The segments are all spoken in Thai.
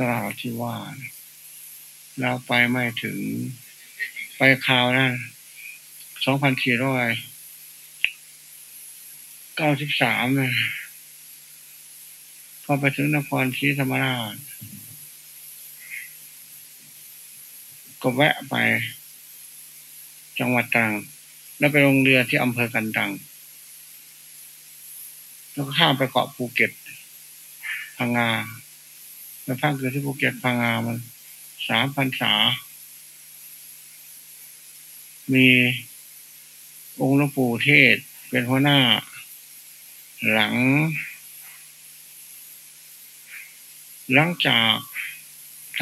ราธิวาเราไปไม่ถึง ไปข่าวนั้นสองพันสี่ร้อยเก้าสิบสามนะพอไปถึงนครศรีธรรมราช ก็แวะไป จังหวัดตรัง แล้วไปลงเรือที่อำเภอกันตัง แล้วก็ข้ามไปเกาะภูเก็ตพังงา ไปพักอยู่ที่ภูเก็ตพังงามันสามพันษา มีองค์หลวงปู่เทศเป็นหัวหน้า หลัง หลังจากท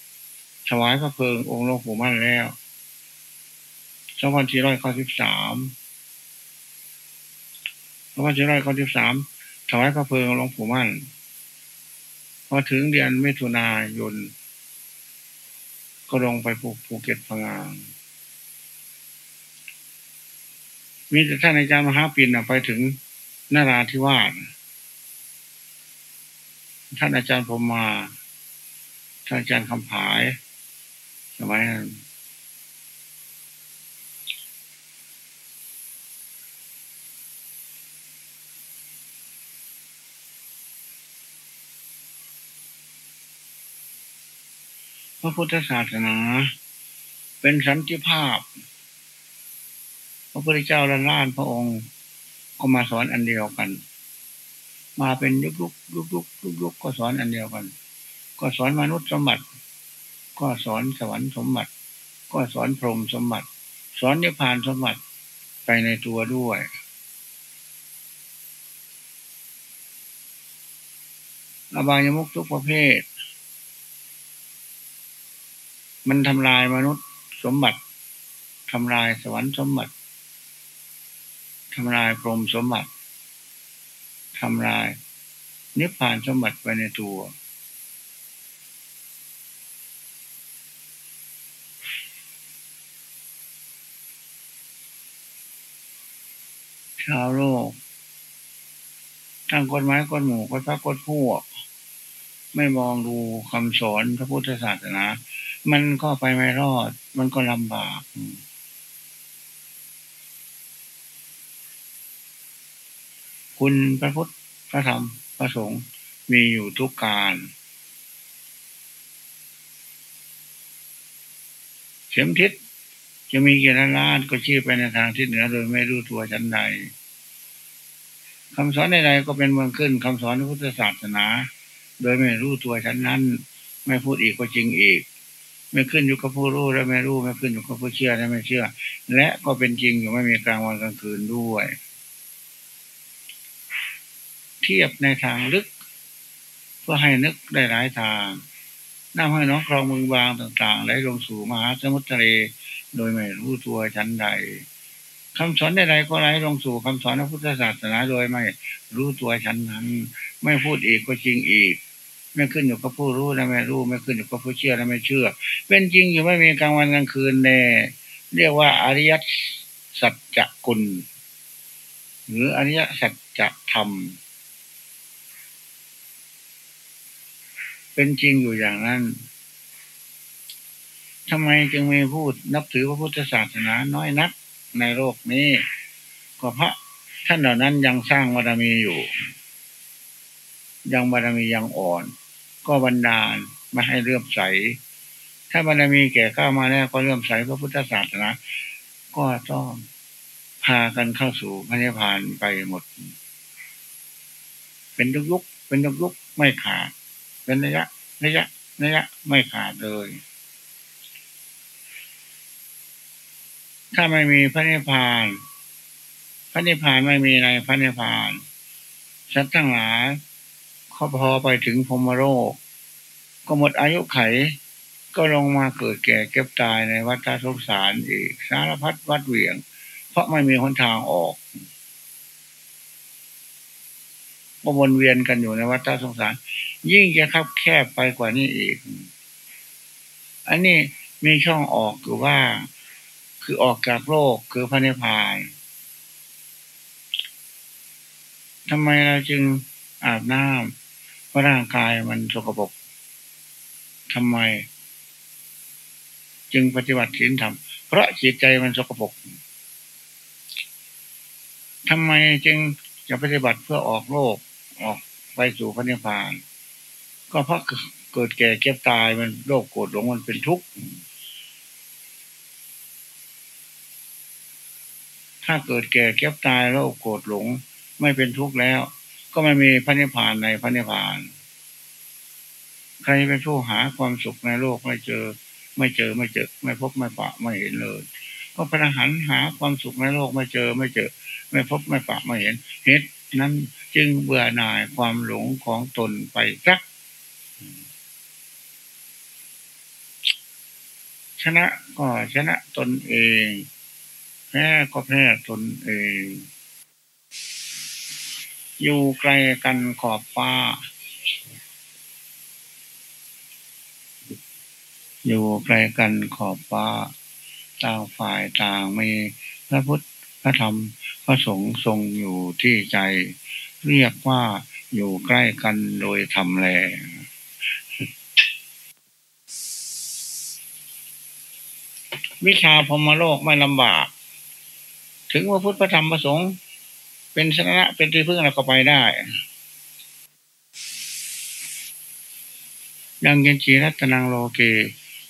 ำถวายพระเพลิงองค์หลวงปู่มั่นแล้วสองพันสี่ร้อยเก้าสิบสามสองพันสี่ร้อยเก้าสิบสามถวายพระเพลิงหลวงปู่มั่น พอถึงเดือนมิถุนายน ก็ลงไปภูเก็ตพังงามีแต่ท่านอาจารย์มหาปินไปถึงนาราธิวาสท่านอาจารย์ผมมา ท่านอาจารย์คำผายสมัยนั้น ระพุทธศาสนา เป็นสันติภาพ พระพุทธเจ้าละล้านพระองค์ ก็มาสอนอันเดียวกัน มาเป็นยุกยุกยุกยุกยุกยุกก็สอนอันเดียวกัน ก็สอนมนุษย์สมบัติ ก็สอนสวรรค์สมบัติ ก็สอนพรหมสมบัติ สอนนิพพานสมบัติไปในตัวด้วยอบายมุกทุกประเภท มันทำลายมนุษย์สมบัติทำลายสวรรค์สมบัติทำลายพรหมสมบัติทำลาย นิพพานสมบัติไปในตัว ชาวโลกตั้งกฎหมายกฎหมู่กฎพระกฎพวก ไม่มองดูคำสอนพระพุทธศาสนา มันก็ไปไม่รอด มันก็ลำบาก คุณพระพุทธพระธรรมพระสงฆ์มีอยู่ทุกการเข็มทิศจะมีกี่ล้านก็ชี้ไปในทางทิศเหนือโดยไม่รู้ตัวชั้นใดคำสอนใดๆก็เป็นเมืองขึ้นคำสอนพุทธศาสนา โดยไม่รู้ตัวชั้นนั้น ไม่พูดอีกก็จริงอีก ไม่ขึ้นอยู่กับผู้รู้และไม่รู้ไม่ขึ้นอยู่กับผู้เชื่อและไม่เชื่อ และก็เป็นจริงอยู่ไม่มีกลางวันกลางคืนด้วย เทียบในทางลึก เพื่อให้นึกได้หลายทางน้ำให้น้องคลองมือบางต่างๆไหลลงสู่มหาสมุทรทะเลโดยไม่รู้ตัวชั้นใดคำสอนใดๆก็ไหลลงสู่คำสอนพระพุทธศาสนาโดยไม่รู้ตัวชั้นนั้น ไม่พูดอีกก็จริงอีก ไม่ขึ้นอยู่กับผู้รู้และไม่รู้ ไม่ขึ้นอยู่กับผู้เชื่อและไม่เชื่อ เป็นจริงอยู่ไม่มีกลางวันกลางคืนแน่เรียกว่าอริยสัจจกุล หรืออริยสัจจธรรม เป็นจริงอยู่อย่างนั้นทำไมจึงมีพูดนับถือพระพุทธศาสนาน้อยนักในโลกนี้ ก็เพราะท่านเหล่านั้นยังสร้างบารมีอยู่ ยังบารมียังอ่อน ก็บันดาลมาให้เลื่อมใส ถ้าบารมีแก่ข้ามาแล้วก็เลื่อมใสพระพุทธศาสนาก็ต้องพากันเข้าสู่พระนิพพานไปหมด เป็นยุกยุกเป็นยุกยุกไม่ขาด เป็นระยะระยะระยะไม่ขาดเลย ถ้าไม่มีพระนิพพาน พระนิพพานไม่มีในพระนิพพานสัตว์ทั้งหลาย เขาพอไปถึงพมโรค ก็หมดอายุไข ก็ลงมาเกิดแก่เก็บตายในวัฏสงสารอีกสารพัดวัดเหวี่ยง เพราะไม่มีหนทางออกก็วนเวียนกันอยู่ในวัฏสงสาร ยิ่งจะคับแคบไปกว่านี้อีก อันนี้มีช่องออกคือว่า คือออกจากโลกคือพระนิพพานทำไมเราจึงอาบน้ำ เพราะร่างกายมันสกปรกทำไม จึงปฏิบัติศีลธรรมเพราะจิตใจมันสกปรกทำไมจึงจะปฏิบัติเพื่อออกโลกออกไปสู่พระนิพพาน ก็เพราะเกิดแก่เก็บตายมันโรคโกรธหลงมันเป็นทุกข์ถ้าเกิดแก่เก็บตายโรคโกรธหลงไม่เป็นทุกข์แล้ว ก็ไม่มีพระนิพพานในพระนิพพาน ใครเป็นผู้หาความสุขในโลกไม่เจอ ไม่เจอไม่เจอ ไม่พบไม่ปะไม่เห็นเลย ก็พระหันหาความสุขในโลกไม่เจอ ไม่เจอ ไม่พบไม่ปะไม่เห็นเหตุนั้นจึงเบื่อหน่ายความหลงของตนไปสักชนะก็ชนะตนเอง แพ้ก็แพ้ตนเอง อยู่ไกลกันขอบฟ้า อยู่ไกลกันขอบฟ้า ต่างฝ่ายต่างมีพระพุทธพระธรรมพระสงฆ์ทรงอยู่ที่ใจ เรียกว่าอยู่ใกล้กันโดยธรรมแลวิชาพรมโลกไม่ลำบาก ถึงว่าพุทธธรรมประสงค์ เป็นชนะเป็นที่พึ่งเราก็ไปได้ยังเกนจีรัตนังโลเก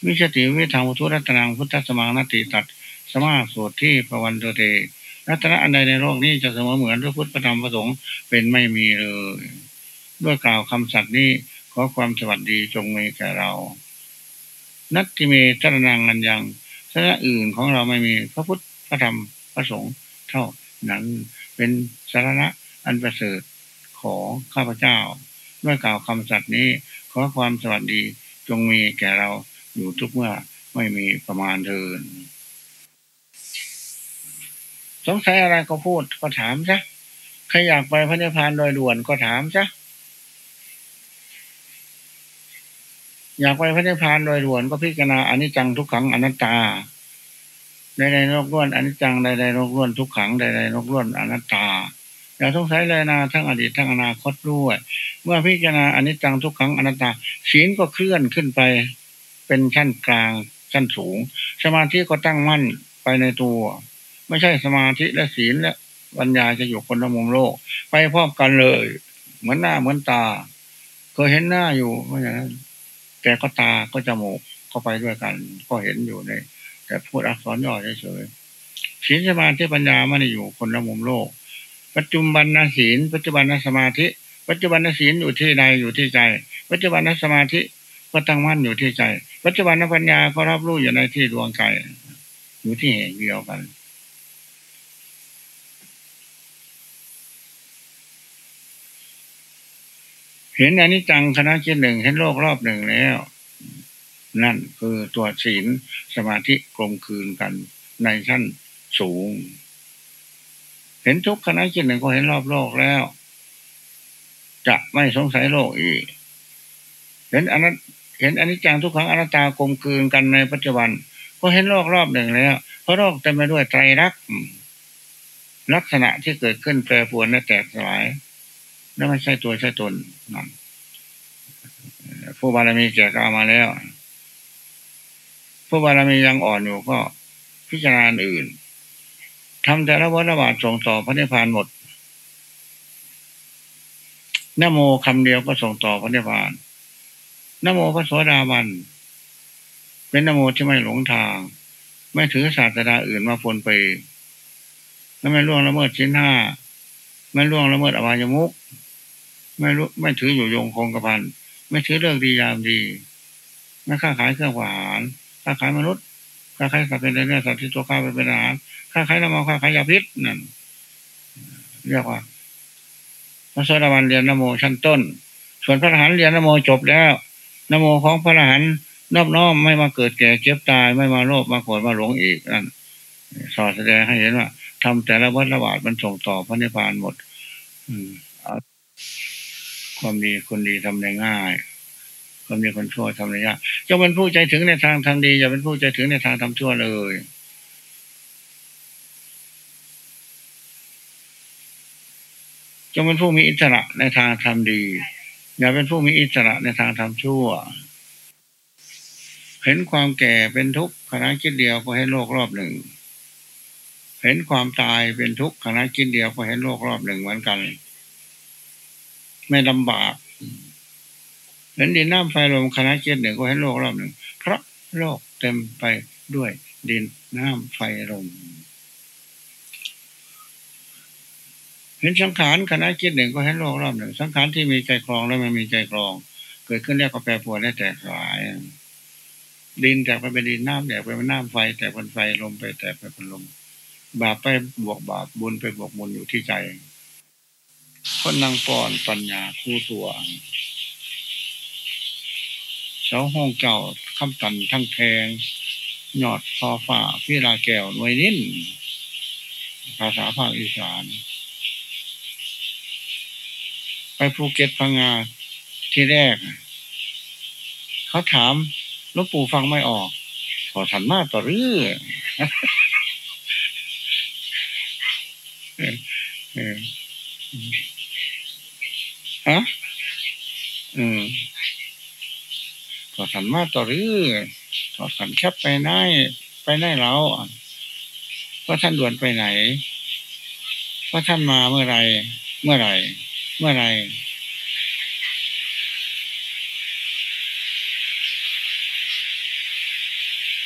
วิชติวิธรรมทุรัตนังพุทธสมังนติตัดสมาสุดที่ประวันโตเตรัตนะอันใดในโลกนี้จะเสมอเหมือนพระพุทธประธรรมประสงค์เป็นไม่มีเลย ด้วยกล่าวคำสัตย์นี้ขอความสวัสดีจงมีแก่เรา นัตติเมตรนังอันยังสาระอื่นของเราไม่มีพระพุทธพระธรรมพระสงฆ์เท่านั้น เป็นสาระอันประเสริฐของข้าพเจ้าเมื่อกล่าวคำสัตย์นี้ ขอความสวัสดีจงมีแก่เราอยู่ทุกเมื่อไม่มีประมาณเทินสงสัยอะไรก็พูดก็ถามซะใครอยากไปพระนิพพานโดยด่วนก็ถามซะอยากไปพระนิพพานโดยด่วนก็พิจารณาอนิจจังทุกขังอนัตตา ใดๆโลกล้วนอนิจจังใดๆโลกล้วนทุกขังใดๆโลกล้วนอนัตตาอย่าสงสัยเลยนะทั้งอดีตทั้งอนาคตด้วย เมื่อพิจารณาอนิจจังทุกขังอนัตตาศีลก็เคลื่อนขึ้นไป เป็นชั้นกลางชั้นสูง สมาธิก็ตั้งมั่นไปในตัว ไม่ใช่สมาธิและศีลและปัญญาจะอยู่คนละมุมโลก ไปพร้อมกันเลย เหมือนหน้าเหมือนตาเคยเห็นหน้าอยู่เพราะฉะนั้นแต่ก็ตาก็จมูกเข้าไปด้วยกัน ก็เห็นอยู่ใน แต่พูดอักษรย่อเฉยๆศีลสมาธิปัญญาไม่ได้อยู่คนละมุมโลก ปัจจุบันนศีล ปัจจุบันนสมาธิ ปัจจุบันนศีลอยู่ที่ใดอยู่ที่ใจ ปัจจุบันนสมาธิก็ตั้งมั่นอยู่ที่ใจ ปัจจุบันนปัญญาก็รับรู้อยู่ในที่ดวงใจ อยู่ที่แห่งเดียวกันเห็นอนนี้จังคณะคิดหนึ่งเห็นโลกรอบหนึ่งแล้ว นั่นคือตัวศีลสมาธิกลมคืนกันในชั้นสูง เห็นทุกคณะคิดหนึ่งก็เห็นรอบโลกแล้ว จะไม่สงสัยโลกอีก เห็นอนนั้นเห็นอนนี้จังทุกครั้งอนัตตากลมคืนกันในปัจจุบัน ก็เห็นโลกรอบหนึ่งแล้ว เพราะโลกเต็มไปด้วยไตรลักษณ์ลักษณะที่เกิดขึ้นแปรปรวนและแตกสลายนั่นไม่ใช่ตัวใช่ตนนั่นผู้บารมีแก่กล้ามาแล้ว ผู้บารมียังอ่อนอยู่ก็พิจารณาอื่นทำแต่ละวัฏบาทส่งต่อพระนิพพานหมดนโมคำเดียวก็ส่งต่อพระนิพพานนโมพระโสดาบัน เป็นนโมที่ไม่หลงทาง ไม่ถือศาสดาอื่นมาปนไปและไม่ล่วงละเมิดชิ้นห้าไม่ล่วงละเมิดอวัยมุกไม่รู้ไม่ถืออยู่ยงคงกระพันไม่ถือเรื่องดียามดี ไม่ค้าขายเครื่องหวาน ค้าขายมนุษย์ค้าขายสัตว์เป็นเนื้อสัตว์ที่ตัวข้าเป็นอาหารค้าขายน้ำมันค้าขายยาพิษนั่นเรียกว่าพระโสดาบันเรียนนโมชั้นต้น ส่วนพระอรหันต์เรียนนโมจบแล้วนโมของพระอรหันต์นอบน้อมไม่มาเกิดแก่เก็บตายไม่มาโลภมาโกรธมาหลงอีกนั่นสอนแสดงให้เห็นว่าทำแต่ละวัฏละบาทมันส่งต่อพระนิพพานหมด อืมความดีคนดีทำได้ง่าย ความดีคนชั่วทำได้ยากจะเป็นผู้ใจถึงในทางทำดี อย่าเป็นผู้ใจถึงในทางทำชั่วเลย จงเป็นผู้มีอิสระในทางทำดี อย่าเป็นผู้มีอิสระในทางทำชั่ว เห็นความแก่เป็นทุกข์ขณะคิดเดียวก็เห็นโลกรอบหนึ่ง เห็นความตายเป็นทุกข์ขณะคิดเดียวก็เห็นโลกรอบหนึ่งเหมือนกัน ไม่ลำบาก เห็นดินน้ำไฟลมคณะคิดหนึ่งก็เห็นโลกรอบหนึ่งเพราะโลกเต็มไปด้วยดินน้ำไฟลมเห็นสังขารคณะคิดหนึ่งก็เห็นโลกรอบหนึ่งสังขารที่มีใจคลองแล้วไม่มีใจคลอง เกิดขึ้นแล้วก็แปรปรวนและแตกสลาย ดินแตกไปเป็นดินน้ำแตกไปเป็นน้ำไฟ แตกเป็นไฟลมไปแตกไปเป็นลม บาปไปบวกบาปบุญไปบวกบุญอยู่ที่ใจ คนนางปอนปัญญาคู่ตัว เสาห้องเก่าคำตันทั้งแทงหยอดพอฝ่าพี่ลาแก้วหน่วยนิ่นภาษาภาคอีสาน ไปภูเก็ตพังงาที่แรก เขาถามลูกปู่ฟังไม่ออก ขอสันมาต่อรื้อฮะอืม ขอสันมาต่อรื้อขอสันแคบไปไหนไปไหนแล้วว่าท่านด่วนไปไหน ว่าท่านมาเมื่อไรเมื่อไรเมื่อไร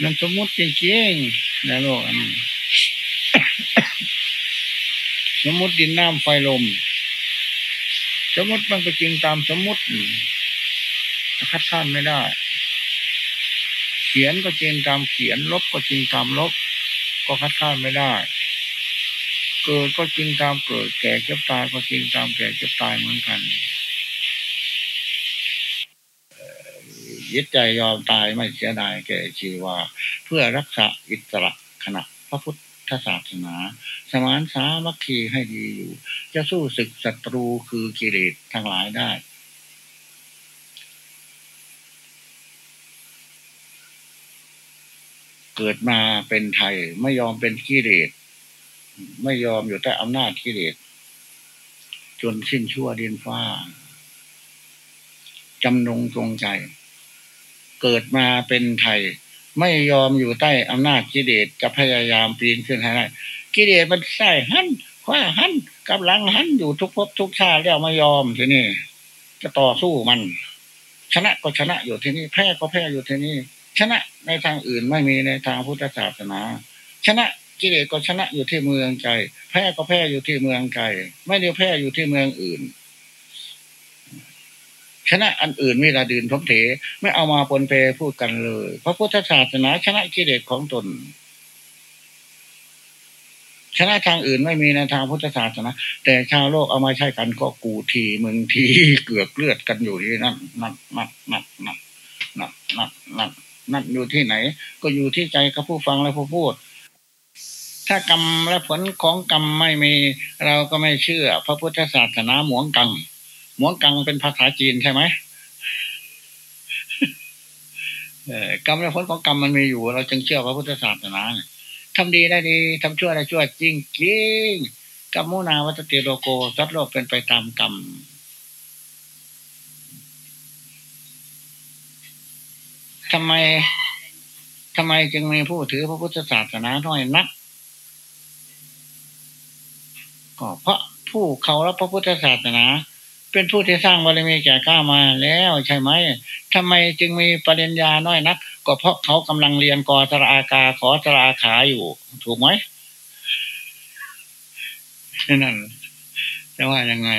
นั่นสมมติจริงๆในโลกอันนี้สมมติดินน้ำไฟลม สมมติมันก็จริงตามสมมติคัดค้านไม่ได้ ขียนก็จริงตามเขียน ลบก็จริงตามลบ ก็คัดค้านไม่ได้ เกิดก็จริงตามเกิด แก่เก็บตายก็จริงตามแก่เก็บตายเหมือนกันยึดใจยอมตายไม่เสียดายแก่ชีวา เพื่อรักษาอิสระขณะพระพุทธศาสนา สมานสามัคคีให้ดีอยู่ จะสู้ศึกศัตรูคือกิเลสทั้งหลายได้ เกิดมาเป็นไทย ไม่ยอมเป็นกิเลสไม่ยอมอยู่ใต้อำนาจกิเลสจนสิ้นชั่วดินฟ้าจำนงตรงใจ เกิดมาเป็นไทย ไม่ยอมอยู่ใต้อำนาจกิเลสจะพยายามปีนขึ้นให้ได้กิเลสมันใส่หันคว้าหันกำลังหันอยู่ทุกภพทุกชาติแล้วไม่ยอมทีนี้จะต่อสู้มัน ชนะก็ชนะอยู่ที่นี่แพ้ก็แพ้อยู่ที่นี่ ชนะในทางอื่นไม่มีในทางพุทธศาสนา ชนะกิเลสก็ชนะอยู่ที่เมืองใจ แพ้ก็แพ้อยู่ที่เมืองใจ ไม่ได้แพ้อยู่ที่เมืองอื่น ชนะอันอื่นมีระดื่นทมเถไม่เอามาปนเปพูดกันเลยเพราะพุทธศาสนา ชนะกิเลสของตน ชนะทางอื่นไม่มีในทางพุทธศาสนา แต่ชาวโลกเอามาใช้กันก็กูทีมึงทีเกือกเลือดกันอยู่ที่นั่นนั่นนั่นนั่นนั่นนั่นนั่น นั่นอยู่ที่ไหน ก็อยู่ที่ใจกับผู้ฟังและผู้พูด ถ้ากรรมและผลของกรรมไม่มี เราก็ไม่เชื่อ พระพุทธศาสนาหมวงกัง หมวงกังเป็นภาษาจีนใช่ไหมกรรมและผลของกรรมมันมีอยู่ เราจึงเชื่อพระพุทธศาสนาทำดีได้ดีทำชั่วได้ชั่วจริงจริงกรรมุนาวัตติโลโกสัตว์โลกเป็นไปตามกรรม ทำไมทำไมจึงมีผู้ถือพระพุทธศาสนาน้อยนักก็เพราะผู้เขารับพระพุทธศาสนา เป็นผู้ที่สร้างบารมีแก่กล้ามาแล้วใช่ไหมทำไมจึงมีปริญญาน้อยนัก ก็เพราะเขากำลังเรียนกอตรากาขอตราขาอยู่ ถูกไหมนั่นจะว่ายังไง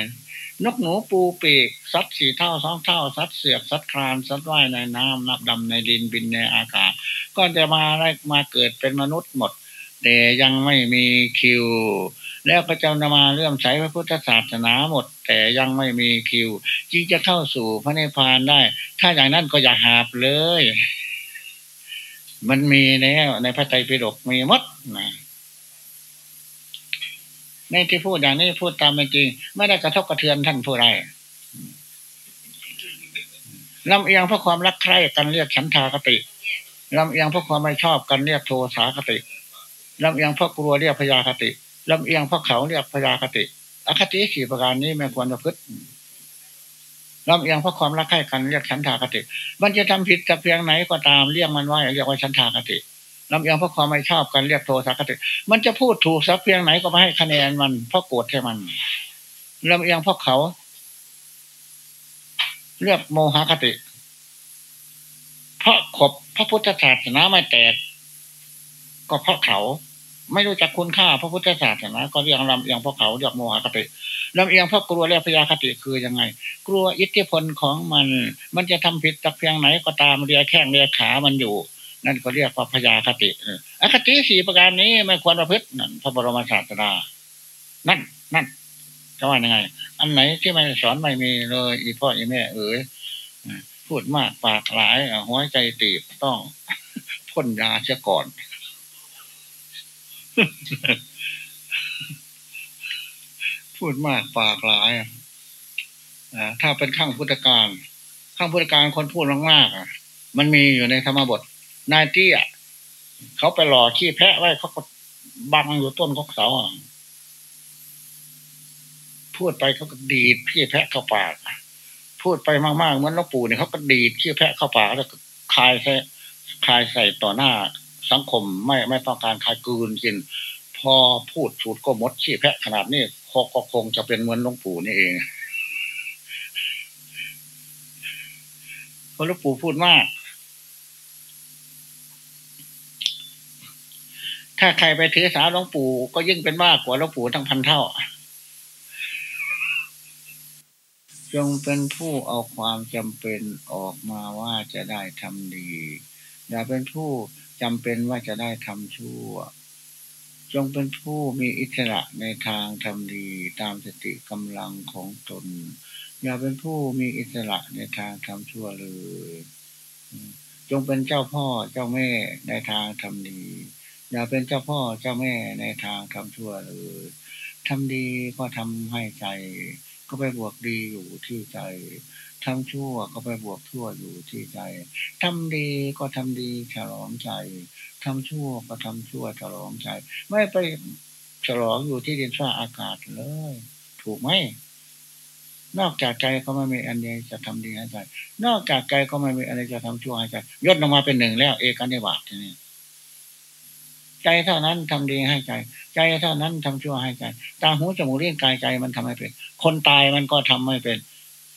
นกหนูปูปีกสัตว์สี่เท่าสองเท่าสัตว์เสือกสัตว์ครานสัตว์ว่ายในน้ำนับดำในดินบินในอากาศ ก็จะมาได้มาเกิดเป็นมนุษย์หมด แต่ยังไม่มีคิว แล้วก็จะนมาเรื่อมใสพระพุทธศาสนาหมด แต่ยังไม่มีคิวจึงจะเข้าสู่พระนิพพานได้ ถ้าอย่างนั้นก็อย่าหาบเลย มันมีแล้วในพระไตรปิฎกมีมดนะ ในที่พูดอย่างนี้พูดตามเป็นจริง ไม่ได้กระทบกระเทือนท่านผู้ใดลำเอียงเพราะความรักใคร่กันเรียกฉันทากติลำเอียงเพราะความไม่ชอบกันเรียกโทสาคติลำเอียงเพราะกลัวเรียกพยาคติลำเอียงเพราะเขาเรียกพยาคติ อคติขี่ประการนี้ไม่ควรจะพึ่งลำเอียงเพราะความรักใคร่กันเรียกฉันทากติ มันจะทำผิดกับเพียงไหนก็ตามเรียกมันว่าเรียกว่าฉันทากติ ลำเอียงเพราะความไม่ชอบกันเรียกโทสะคติ มันจะพูดถูกสักเพียงไหนก็ไม่ให้คะแนนมันเพราะโกรธแค่มันลำเอียงเพราะเขา เรียกโมหคติ เพราะขบพระพุทธศาสนาไม่แตก ก็เพราะเขา ไม่รู้จักคุณค่าพระพุทธศาสนาก็เรียกลำเอียงเพราะเขาเรียกโมหคติลำเอียงเพราะกลัวเรียกพยาคติคือยังไง กลัวอิทธิพลของมัน มันจะทำผิดจากเพียงไหนก็ตามเรียแข้งเรียขามันอยู่ นั่นก็เรียกว่าพยาคติอคติสี่ประการนี้ไม่ควรประพฤตินั่นพระบรมศาสดา นั่น นั่นจะว่ายังไง อันไหนที่ไม่สอนไม่มีเลย อีพ่ออีแม่ เอ๋ยพูดมากปากหลายหัวใจตีบต้องพ่นยาเสียก่อนพูดมากปากหลายอะถ้าเป็นข้างพุทธการ ข้างพุทธการคนพูดมากๆอะมันมีอยู่ในธรรมบท นายที่อะเขาไปหล่อขี้แพะไว้เขาก็บังอยู่ต้นกกเสาพูดไปเขาก็ดีดขี้แพะเข้าปาก พูดไปมากๆเหมือนหลวงปู่เนี่ยเขาก็ดีดขี้แพะเข้าปากแล้วคายใส่คายใส่ต่อหน้าสังคมไม่ไม่ต้องการคายกืนกิน พอพูดสูดก็มดขี้แพะขนาดนี้ก็คงจะเป็นเหมือนหลวงปู่นี่เองเพราะหลวงปู่พูดมาก ถ้าใครไปถือสาหลวงปู่ก็ยิ่งเป็นมากกว่าหลวงปู่ทั้งพันเท่า จงเป็นผู้เอาความจำเป็นออกมาว่าจะได้ทำดี อย่าเป็นผู้จำเป็นว่าจะได้ทำชั่ว จงเป็นผู้มีอิสระในทางทำดีตามสติกำลังของตน อย่าเป็นผู้มีอิสระในทางทำชั่วเลย จงเป็นเจ้าพ่อเจ้าแม่ในทางทำดี อย่าเป็นเจ้าพ่อเจ้าแม่ในทางทำชั่วเลยทำดีก็ทำให้ใจ ก็ไปบวกดีอยู่ที่ใจทำชั่วก็ไปบวกชั่วอยู่ที่ใจทำดีก็ทำดีฉลองใจทำชั่วก็ทำชั่วฉลองใจ ไม่ไปฉลองอยู่ที่ดินฟ้าอากาศเลย ถูกไหมนอกจากใจก็ไม่มีอันใดจะทำดีให้ใจ นอกจากใจก็ไม่มีอะไรจะทำชั่วให้ใจยศลงมาเป็นหนึ่งแล้ว เอกันในบาททีนี้ ใจเท่านั้นทำดีให้ใจ ใจเท่านั้นทำชั่วให้ใจตาหูจมูกเลี้ยงกายใจมันทำให้เป็น คนตายมันก็ทำไม่เป็น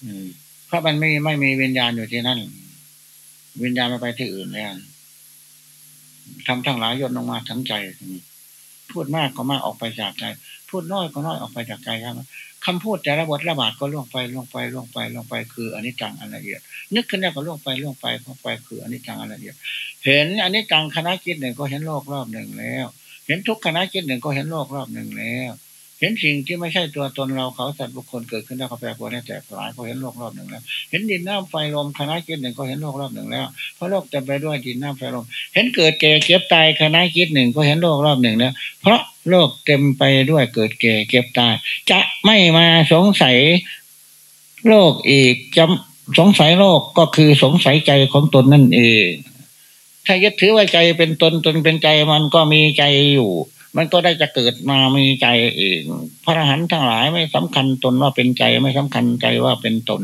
อืมเพราะมันไม่ไม่มีวิญญาณอยู่ที่นั่นวิญญาณมันไปที่อื่นแล้วทำทั้งหลายยนลงมาทั้งใจพูดมากก็มากออกไปจากใจ พูดน้อยก็น้อยออกไปจากใจครับ คำพูดแต่ละบทละบาทก็ล่วงไปล่วงไปล่วงไปล่วงไปคืออนิจจังอันละเอียด นึกขึ้นได้ก็ล่วงไปล่วงไปล่วงไปคืออนิจจังอันละเอียด เห็นอนิจจังคณะคิดหนึ่งก็เห็นโลกรอบหนึ่งแล้ว เห็นทุกคณะคิดหนึ่งก็เห็นโลกรอบหนึ่งแล้ว เห็นสิ่งที่ไม่ใช่ตัวตนเราเขาสัตว์บุคคลเกิดขึ้นแล้วเขาแปรปรวนแตกสลายเขาเห็นโลกรอบหนึ่งแล้ว เห็นดินน้ำไฟลมคณะคิดหนึ่งก็เห็นโลกรอบหนึ่งแล้วเพราะโลกเต็มไปด้วยดินน้ำไฟลม เห็นเกิดแก่เก็บตายคณะคิดหนึ่งก็เห็นโลกรอบหนึ่งแล้ว เพราะโลกเต็มไปด้วยเกิดแก่เก็บตาย จะไม่มาสงสัยโลกอีกจะสงสัยโลกก็คือสงสัยใจของตนนั่นเองถ้ายึดถือว่าใจเป็นตนตนเป็นใจมันก็มีใจอยู่ มันก็ได้จะเกิดมามีใจเองพระอรหันต์ทั้งหลายไม่สำคัญตนว่าเป็นใจไม่สำคัญใจว่าเป็นตน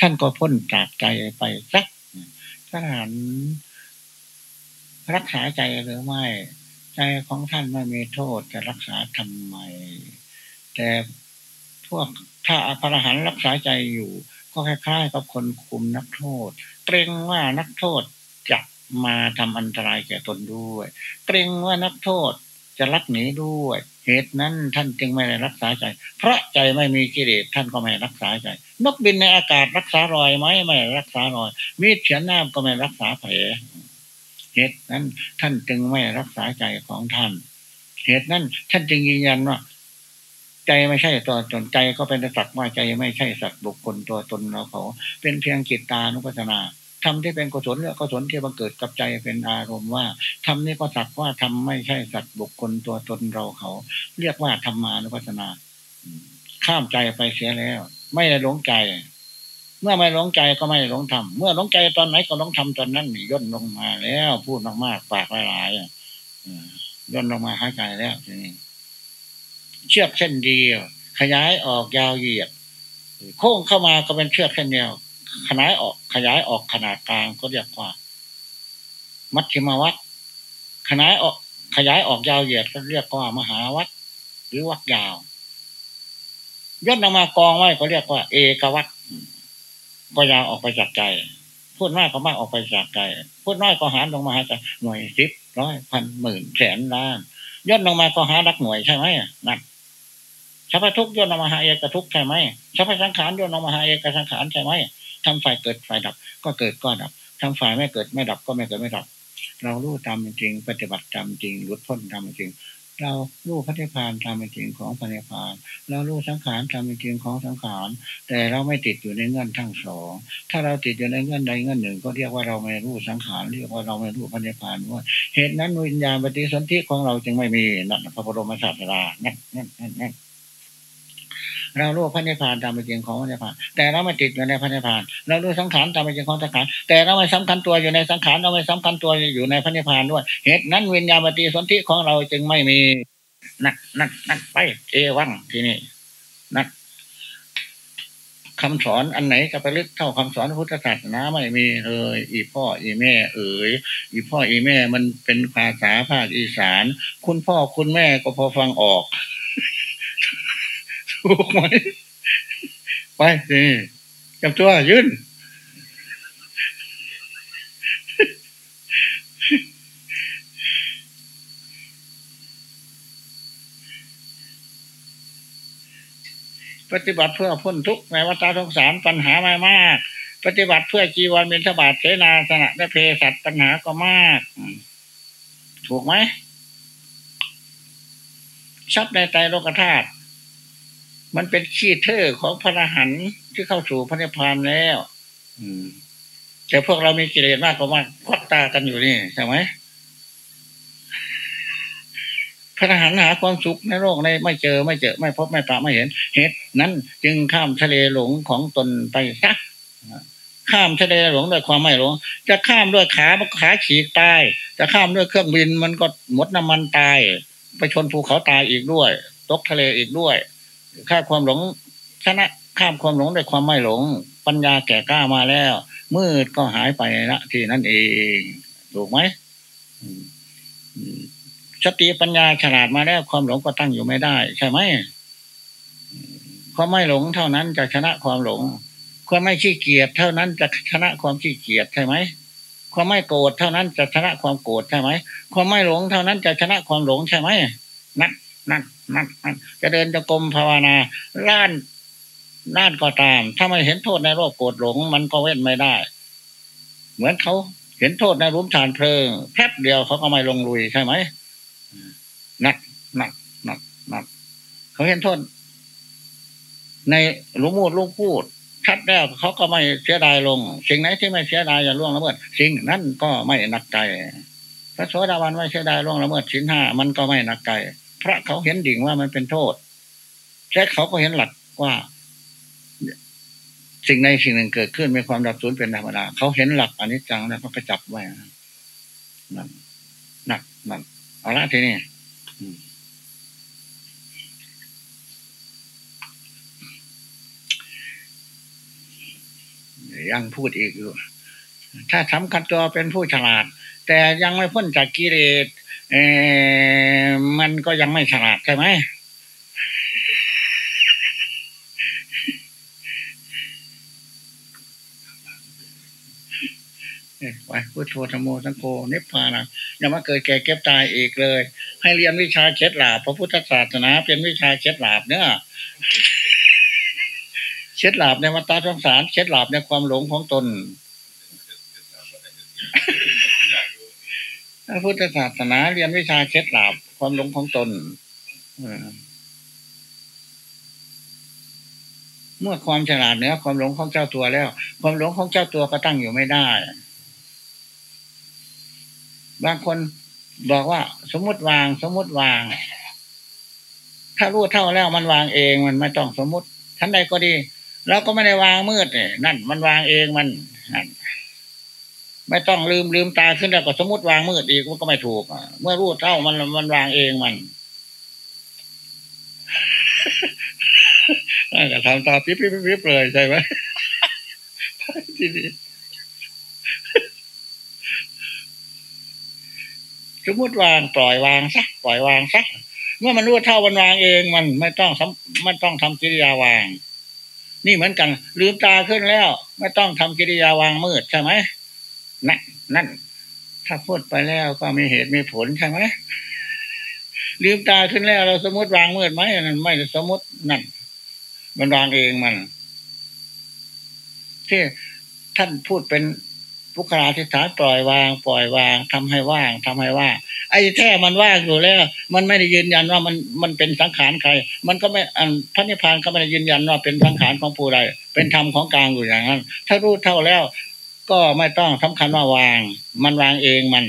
ท่านก็พ้นจากใจไปสักพระอรหันต์รักษาใจหรือไม่ ใจของท่านไม่มีโทษจะรักษาทำไม แต่พวกถ้าพระอรหันต์รักษาใจอยู่ ก็คล้ายๆกับคนคุมนักโทษ เกรงว่านักโทษจะมาทำอันตรายแก่ตนด้วย เกรงว่านักโทษ จะลักหนีด้วย เหตุนั้นท่านจึงไม่ได้รักษาใจ เพราะใจไม่มีกิเลสท่านก็ไม่รักษาใจ นกบินในอากาศรักษารอยไหมไม่รักษารอย มีดเฉียนน้ำก็ไม่รักษาแผลเหตุนั้นท่านจึงไม่รักษาใจของท่าน เหตุนั้นท่านจึงยืนยันว่าใจไม่ใช่ตัวตนใจก็เป็นสัตว์ว่าใจไม่ใช่สัตว์บุคคลตัวตนเราเขา เป็นเพียงจิตตานุปัสนา ทำที่เป็นกุศลเนี่ยกุศลที่บังเกิดกับใจเป็นอารมณ์ว่าทำนี่ก็สักว่าทำไม่ใช่สัตว์บุคคลตัวตนเราเขา เรียกว่าธรรมานุปัสสนา ข้ามใจไปเสียแล้ว ไม่ได้หลงใจ เมื่อไม่หลงใจก็ไม่หลงทำเมื่อหลงใจตอนไหนก็หลงทำตอนนั้นย่นลงมาแล้วพูดมากๆปากหลายๆย่นลงมาหายใจแล้วทีนี้เชือกเส้นเดียว ขยายออกยาวเหยียดโค้งเข้ามาก็เป็นเชือกเส้นเดียว ขยายออกขยายออกขนาดกลางก็เรียกว่า มัชฌิมวัดขยายออกขยายออกยาวเหยียดก็เรียกว่ามหาวัดหรือวัดยาวย่นออกมากองไว้ก็เรียกว่า เอกวัดก็ยาวออกไปจากใจพูดมากก็มากออกไปจากใจพูดน้อยก็หารลงมาจากหน่วยสิบร้อยพันหมื่นแสนล้านย่นลงมาก็หารักหน่วยใช่ไหมนั่นสัพพทุกย่นลงมาหาเอกทุกใช่ไหมสัพพสังขารย่นลงมาหาเอกสังขารใช่ไหม ทำฝ่ายเกิดฝ่ายดับ ก็เกิดก็ดับทำฝ่ายไม่เกิดไม่ดับก็ไม่เกิดไม่ดับ เรารู้ตามจริง ปฏิบัติตามจริงหลุดพ้นตามจริง เรารู้พระนิพพานตามจริงของพระนิพพานเรารู้สังขารตามจริงของสังขารแต่เราไม่ติดอยู่ในเงื่อนทั้งสองถ้าเราติดอยู่ในเงื่อนใดเงื่อนหนึ่ง ก็เรียกว่าเราไม่รู้สังขารเรียกว่าเราไม่รู้พระนิพพานว่าเหตุนั้นวิญญาณปฏิสนธิของเราจึงไม่มีนั่นพระบรมศาสดานั่นนั่นนั่นนั่น เรารู้พระนิพพานตามเป็นจริงของพระนิพพาน แต่เราไม่ติดอยู่ในพระนิพพาน เรารู้สังขารตามเป็นจริงของสังขาร แต่เราไม่สำคัญตัวอยู่ในสังขาร เราไม่สำคัญตัวอยู่ในพระนิพพานด้วย เหตุนั้นวิญญาณปฏิสนธิของเราจึงไม่มี นักนักนักไป เอวังที่นี่นักคำสอนอันไหนจะไปลึกเท่าคำสอนพุทธศาสนาไม่มีเลย อีพ่ออีแม่ เอ๋ยอีพ่ออีแม่มันเป็นภาษาภาคอีสาน คุณพ่อคุณแม่ก็พอฟังออก ถูกไหมไปสิจับตัวยืนปฏิบัติเพื่อพ้นทุกข์ในวัฏสงสารปัญหาไม่มาก ปฏิบัติเพื่อจีวรเป็นสบาทเสนาสนะและเพศัตปัญหาก็มาก ถูกไหมทรัพย์ในใจโลกธาตุ มันเป็นขี้เท่อของพระอรหันต์ที่เข้าสู่พระนิพพานแล้ว อืม แต่พวกเรามีกิเลสมากกว่ามาควักตากันอยู่นี่ใช่ไหมพระอรหันต์หาความสุขในโลกในไม่เจอไม่เจอ ไม่พบไม่ปราไม่เห็น เหตุนั้นจึงข้ามทะเลหลงของตนไปซักข้ามทะเลหลงด้วยความไม่หลง จะข้ามด้วยขาขาฉีกตาย จะข้ามด้วยเครื่องบินมันก็หมดน้ำมันตาย ไปชนภูเขาตายอีกด้วย ตกทะเลอีกด้วย ข้าความหลงชนะข้ามความหลงด้วยความไม่หลง ปัญญาแก่กล้ามาแล้ว มืดก็หายไปละที่นั่นเอง ถูกไหมสติปัญญาฉลาดมาแล้ว ความหลงก็ตั้งอยู่ไม่ได้ ใช่ไหมความไม่หลงเท่านั้นจะชนะความหลง ความไม่ขี้เกียจเท่านั้นจะชนะความขี้เกียจใช่ไหมความไม่โกรธเท่านั้นจะชนะความโกรธใช่ไหมความไม่หลงเท่านั้นจะชนะความหลงใช่ไหมนั่น นั่นนั่นนั่นจะเดินจะกรมภาวนาล้านล้านก็ตาม ถ้าไม่เห็นโทษในโรคโกรธหลง มันก็เว้นไม่ได้ เหมือนเขาเห็นโทษในรุมฐานเพลิงแป๊บเดียวเขาก็ไม่ลงลุยใช่ไหมนักนักนักนักเขาเห็นโทษในลุมูดลุงพูดชัดแล้วเขาก็ไม่เสียดายลง สิ่งไหนที่ไม่เสียดายอย่าล่วงละเมิดสิ่งนั้นก็ไม่หนักใจพระโสดาบันไม่เสียดายล่วงละเมิดสินห้ามันก็ไม่หนักใจ พระเขาเห็นดิ่งว่ามันเป็นโทษและเขาก็เห็นหลักว่า สิ่งในสิ่งหนึ่งเกิดขึ้นมีความดับสูญเป็นธรรมดาเขาเห็นหลักอันนี้จังแล้วเขาก็จับไว้นั่นนักนักเอาละทีนี้ยังพูดอีกอยู่ ถ้าสำคัญตัวเป็นผู้ฉลาด แต่ยังไม่พ้นจากกิเลส เอมันก็ยังไม่ฉลาดใช่ไหมไปพุทโธธโมสังโฆนิพพานะอย่ามาเกิดแก่เก็บตายอีกเลย ให้เรียนวิชาเช็ดหลาบพระพุทธศาสนาเป็นวิชาเช็ดหลาบเนี่ยเช็ดหลาบในวัฏสงสารเช็ดหลาบในความหลงของตน พระพุทธศาสนาเรียนวิชาเช็ดลาบความหลงของตนเมื่อความฉลาดเนื้อความหลงของเจ้าตัวแล้ว ความหลงของเจ้าตัวก็ตั้งอยู่ไม่ได้ บางคนบอกว่า สมมติวาง สมมติวาง ถ้ารู้เท่าแล้วมันวางเองมันไม่ต้องสมมติทันใดก็ดีเราก็ไม่ได้วางมืดเนี่ยนั่น มันวางเองมันนั่น ไม่ต้องลืมลืมตาขึ้นแล้วก็สมมติวางมืดอีกมันก็ไม่ถูกเมื่อรู้เท่ามันมันวางเองมันก็ทำตาปิ๊บปิ๊บปิ๊บเลยใช่ไหมสมมติวางปล่อยวางซะปล่อยวางซะเมื่อมันรู้เท่ามันวางเองมันไม่ต้องไม่ต้องทำกิริยาวาง นี่เหมือนกันลืมตาขึ้นแล้ว ไม่ต้องทำกิริยาวางมืดใช่ไหม นั่นนั่น ถ้าพูดไปแล้วก็มีเหตุมีผลใช่ไหมลืมตาขึ้นแล้วเราสมมติวางมืดไหมนั่นไม่สมมตินั่น มันวางเองมันที่ท่านพูดเป็นพุคลาธิฐานปล่อยวาง ปล่อยวางทำให้ว่างทำให้ว่างไอ้แท้มันว่างอยู่แล้ว มันไม่ได้ยืนยันว่ามันมันเป็นสังขารใคร มันก็ไม่อันพระนิพพานก็ไม่ได้ยืนยันว่าเป็นสังขารของผู้ใดเป็นธรรมของกลางอยู่อย่างนั้น ถ้ารู้เท่าแล้ว ก็ไม่ต้องสำคัญว่าวาง มันวางเองมัน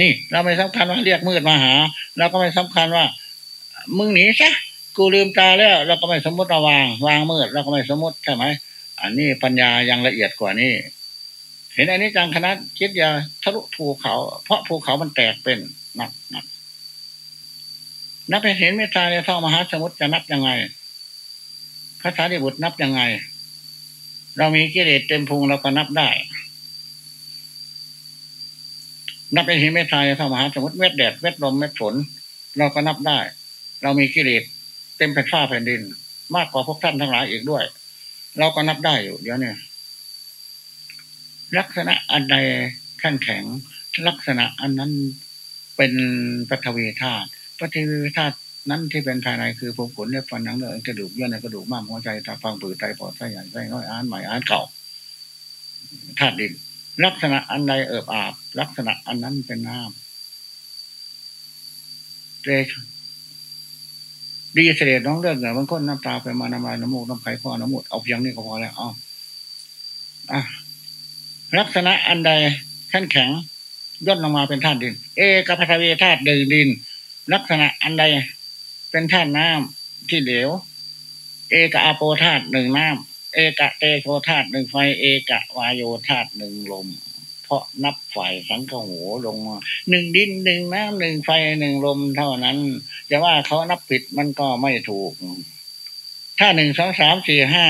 นี่ เราไม่สำคัญว่าเรียกมืดมาหา เราก็ไม่สำคัญว่า มึงหนีซะกูลืมตาแล้ว เราก็ไม่สมมติว่าวาง วางมืดเราก็ไม่สมมติใช่ไหมอันนี้ปัญญายังละเอียดกว่านี้เห็นอันนี้จังคณะคิดยาทะลุภูเขา เพราะภูเขามันแตกเป็นนับนับนับไปเห็นเมตตาในท่อมหาสมุทรจะนับยังไงพระสารีบุตรนับยังไง เรามีกิเลสเต็มพุงเราก็นับได้ นับไปเห็นเมตตาในท่อมหาสมุทรเม็ดแดดเม็ดลมเม็ดฝนเราก็นับได้ เรามีกิเลสเต็มแผ่นฟ้าแผ่นดิน มากกว่าพวกท่านทั้งหลายอีกด้วย เราก็นับได้อยู่ เดี๋ยวนี้ลักษณะอันใดขั้นแข็งลักษณะอันนั้นเป็นปฐวีธาตุปฐวีธาตุ นั้นที่เป็นภายในคือผมขนเนื้อฟันหนังเนื้อกระดูกเยื่อในกระดูกม้ามหัวใจตาฟังปือไตปอดไส้ใหญ่ไส้น้อยอ่านใหม่อ่านเก่าธาตุดินลักษณะอันใดเอิบอาบ ลักษณะอันนั้นเป็นน้ำเรดีเสด็จน้องเรื่องเหนี่ยบางคนน้ำตาไปมาน้ำลายน้ำมูกน้ำไข่ข้อน้ำมูดเอาเพียงนี้ก็พอแล้วอ๋ออะลักษณะอันใดขั้นแข็งย่นลงมาเป็นธาตุดิน เอกพัทวีธาตุดินดิน ลักษณะอันใด เป็นธาตุน้ำที่เหลว เอกอาโปธาตุหนึ่งน้ำเอกเตโชธาตุหนึ่งไฟ เอกวายโยธาตุหนึ่งลม เพราะนับไฟสังขโหลงมาหนึ่งดินหนึ่งน้ำหนึ่งไฟหนึ่งลมเท่านั้น จะว่าเขานับผิดมันก็ไม่ถูก ถ้าหนึ่งสองสามสี่ห้า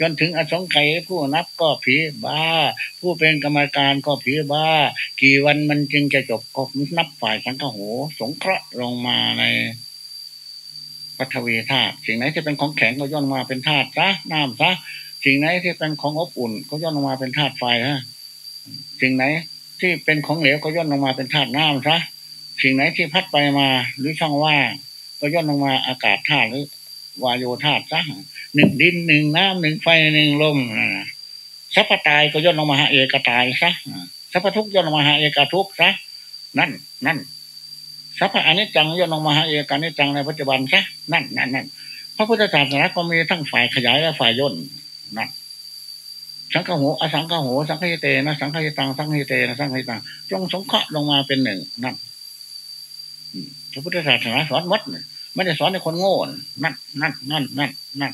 จนถึงอสงไขยผู้นับก็ผีบ้า ผู้เป็นกรรมการก็ผีบ้า กี่วันมันจึงจะจบก็นับฝ่ายสังฆโหสงเคราะห์ลงมาใน ปัทวีธาตุสิ่งไหนที่เป็นของแข็งก็ย่นมาเป็นธาตุซะน้ำซะสิ่งไหนที่เป็นของอบอุ่น ก็ย่นลงมาเป็นธาตุไฟฮะสิ่งไหนที่เป็นของเหลวก็ย่นลงมาเป็นธาตุน้ำซะสิ่งไหนที่พัดไปมาหรือช่องว่างก็ย่นลงมาอากาศธาตุหรือวายโยธาตุซะหนึ่งดินหนึ่งน้ำหนึ่งไฟหนึ่งลมสัพพตายก็ย่นลงมาหาเอกตายซะสัพพทุกย่นลงมาหาเอกทุกซะนั่นนั่น สัพพอนิจจังย่นลงมาหาเอกานิจจังในปัจจุบันซะนั่นนั่นนั่นพระพุทธศาสนาก็มีทั้งฝ่ายขยายและฝ่ายย่นนั่นสังฆโหอสังฆโหสังฆเตนะสังฆยตังสังฆเตนะสังฆยตังจงสงเคราะห์ลงมาเป็นหนึ่งนั่นพระพุทธศาสนาสอนมดไม่ได้สอนในคนโง่นั่นนั่นนั่นนั่นนั่น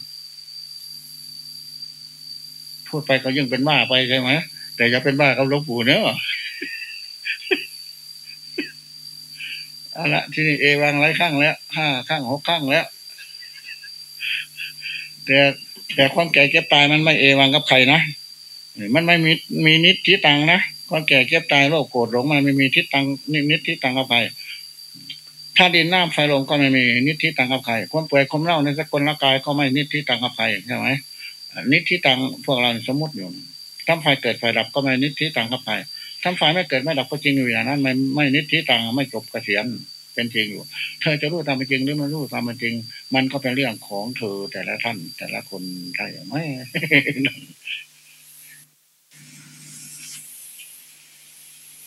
พูดไปก็ยิ่งเป็นบ้าไปใช่ไหมแต่อย่าเป็นบ้ากับหลวงปู่เนอะ เอาละที่นี่เอวางไรข้างแล้วห้าข้างหกข้างแล้ว แต่แต่ความแก่เก็บตายมันไม่เอวังกับใครนะมันไม่มีมีนิดทิตังนะความแก่เก็บตายโรคโกรธหลงมันไม่มีทิศตังนิดทิตังกับใครถ้าดินน้ำไฟลมก็ไม่มีนิดทิตังกับใครความป่วยความเล่าในสกุลร่างกายก็ไม่นิดทิตังกับใครใช่ไหมนิดทิตังพวกเราสมมติอยู่ทำไฟเกิดไฟดับก็ไม่นิดทิตังกับใคร ทำไฟไม่เกิดไม่ดับก็จริงอยู่อย่างนั้นไม่ไม่นิดทิตังไม่จบเกษียณเป็นจริงอยู่ เธอจะรู้ตามเป็นจริงหรือไม่รู้ตามเป็นจริง มันก็เป็นเรื่องของเธอแต่ละท่าน แต่ละคนใช่ไหม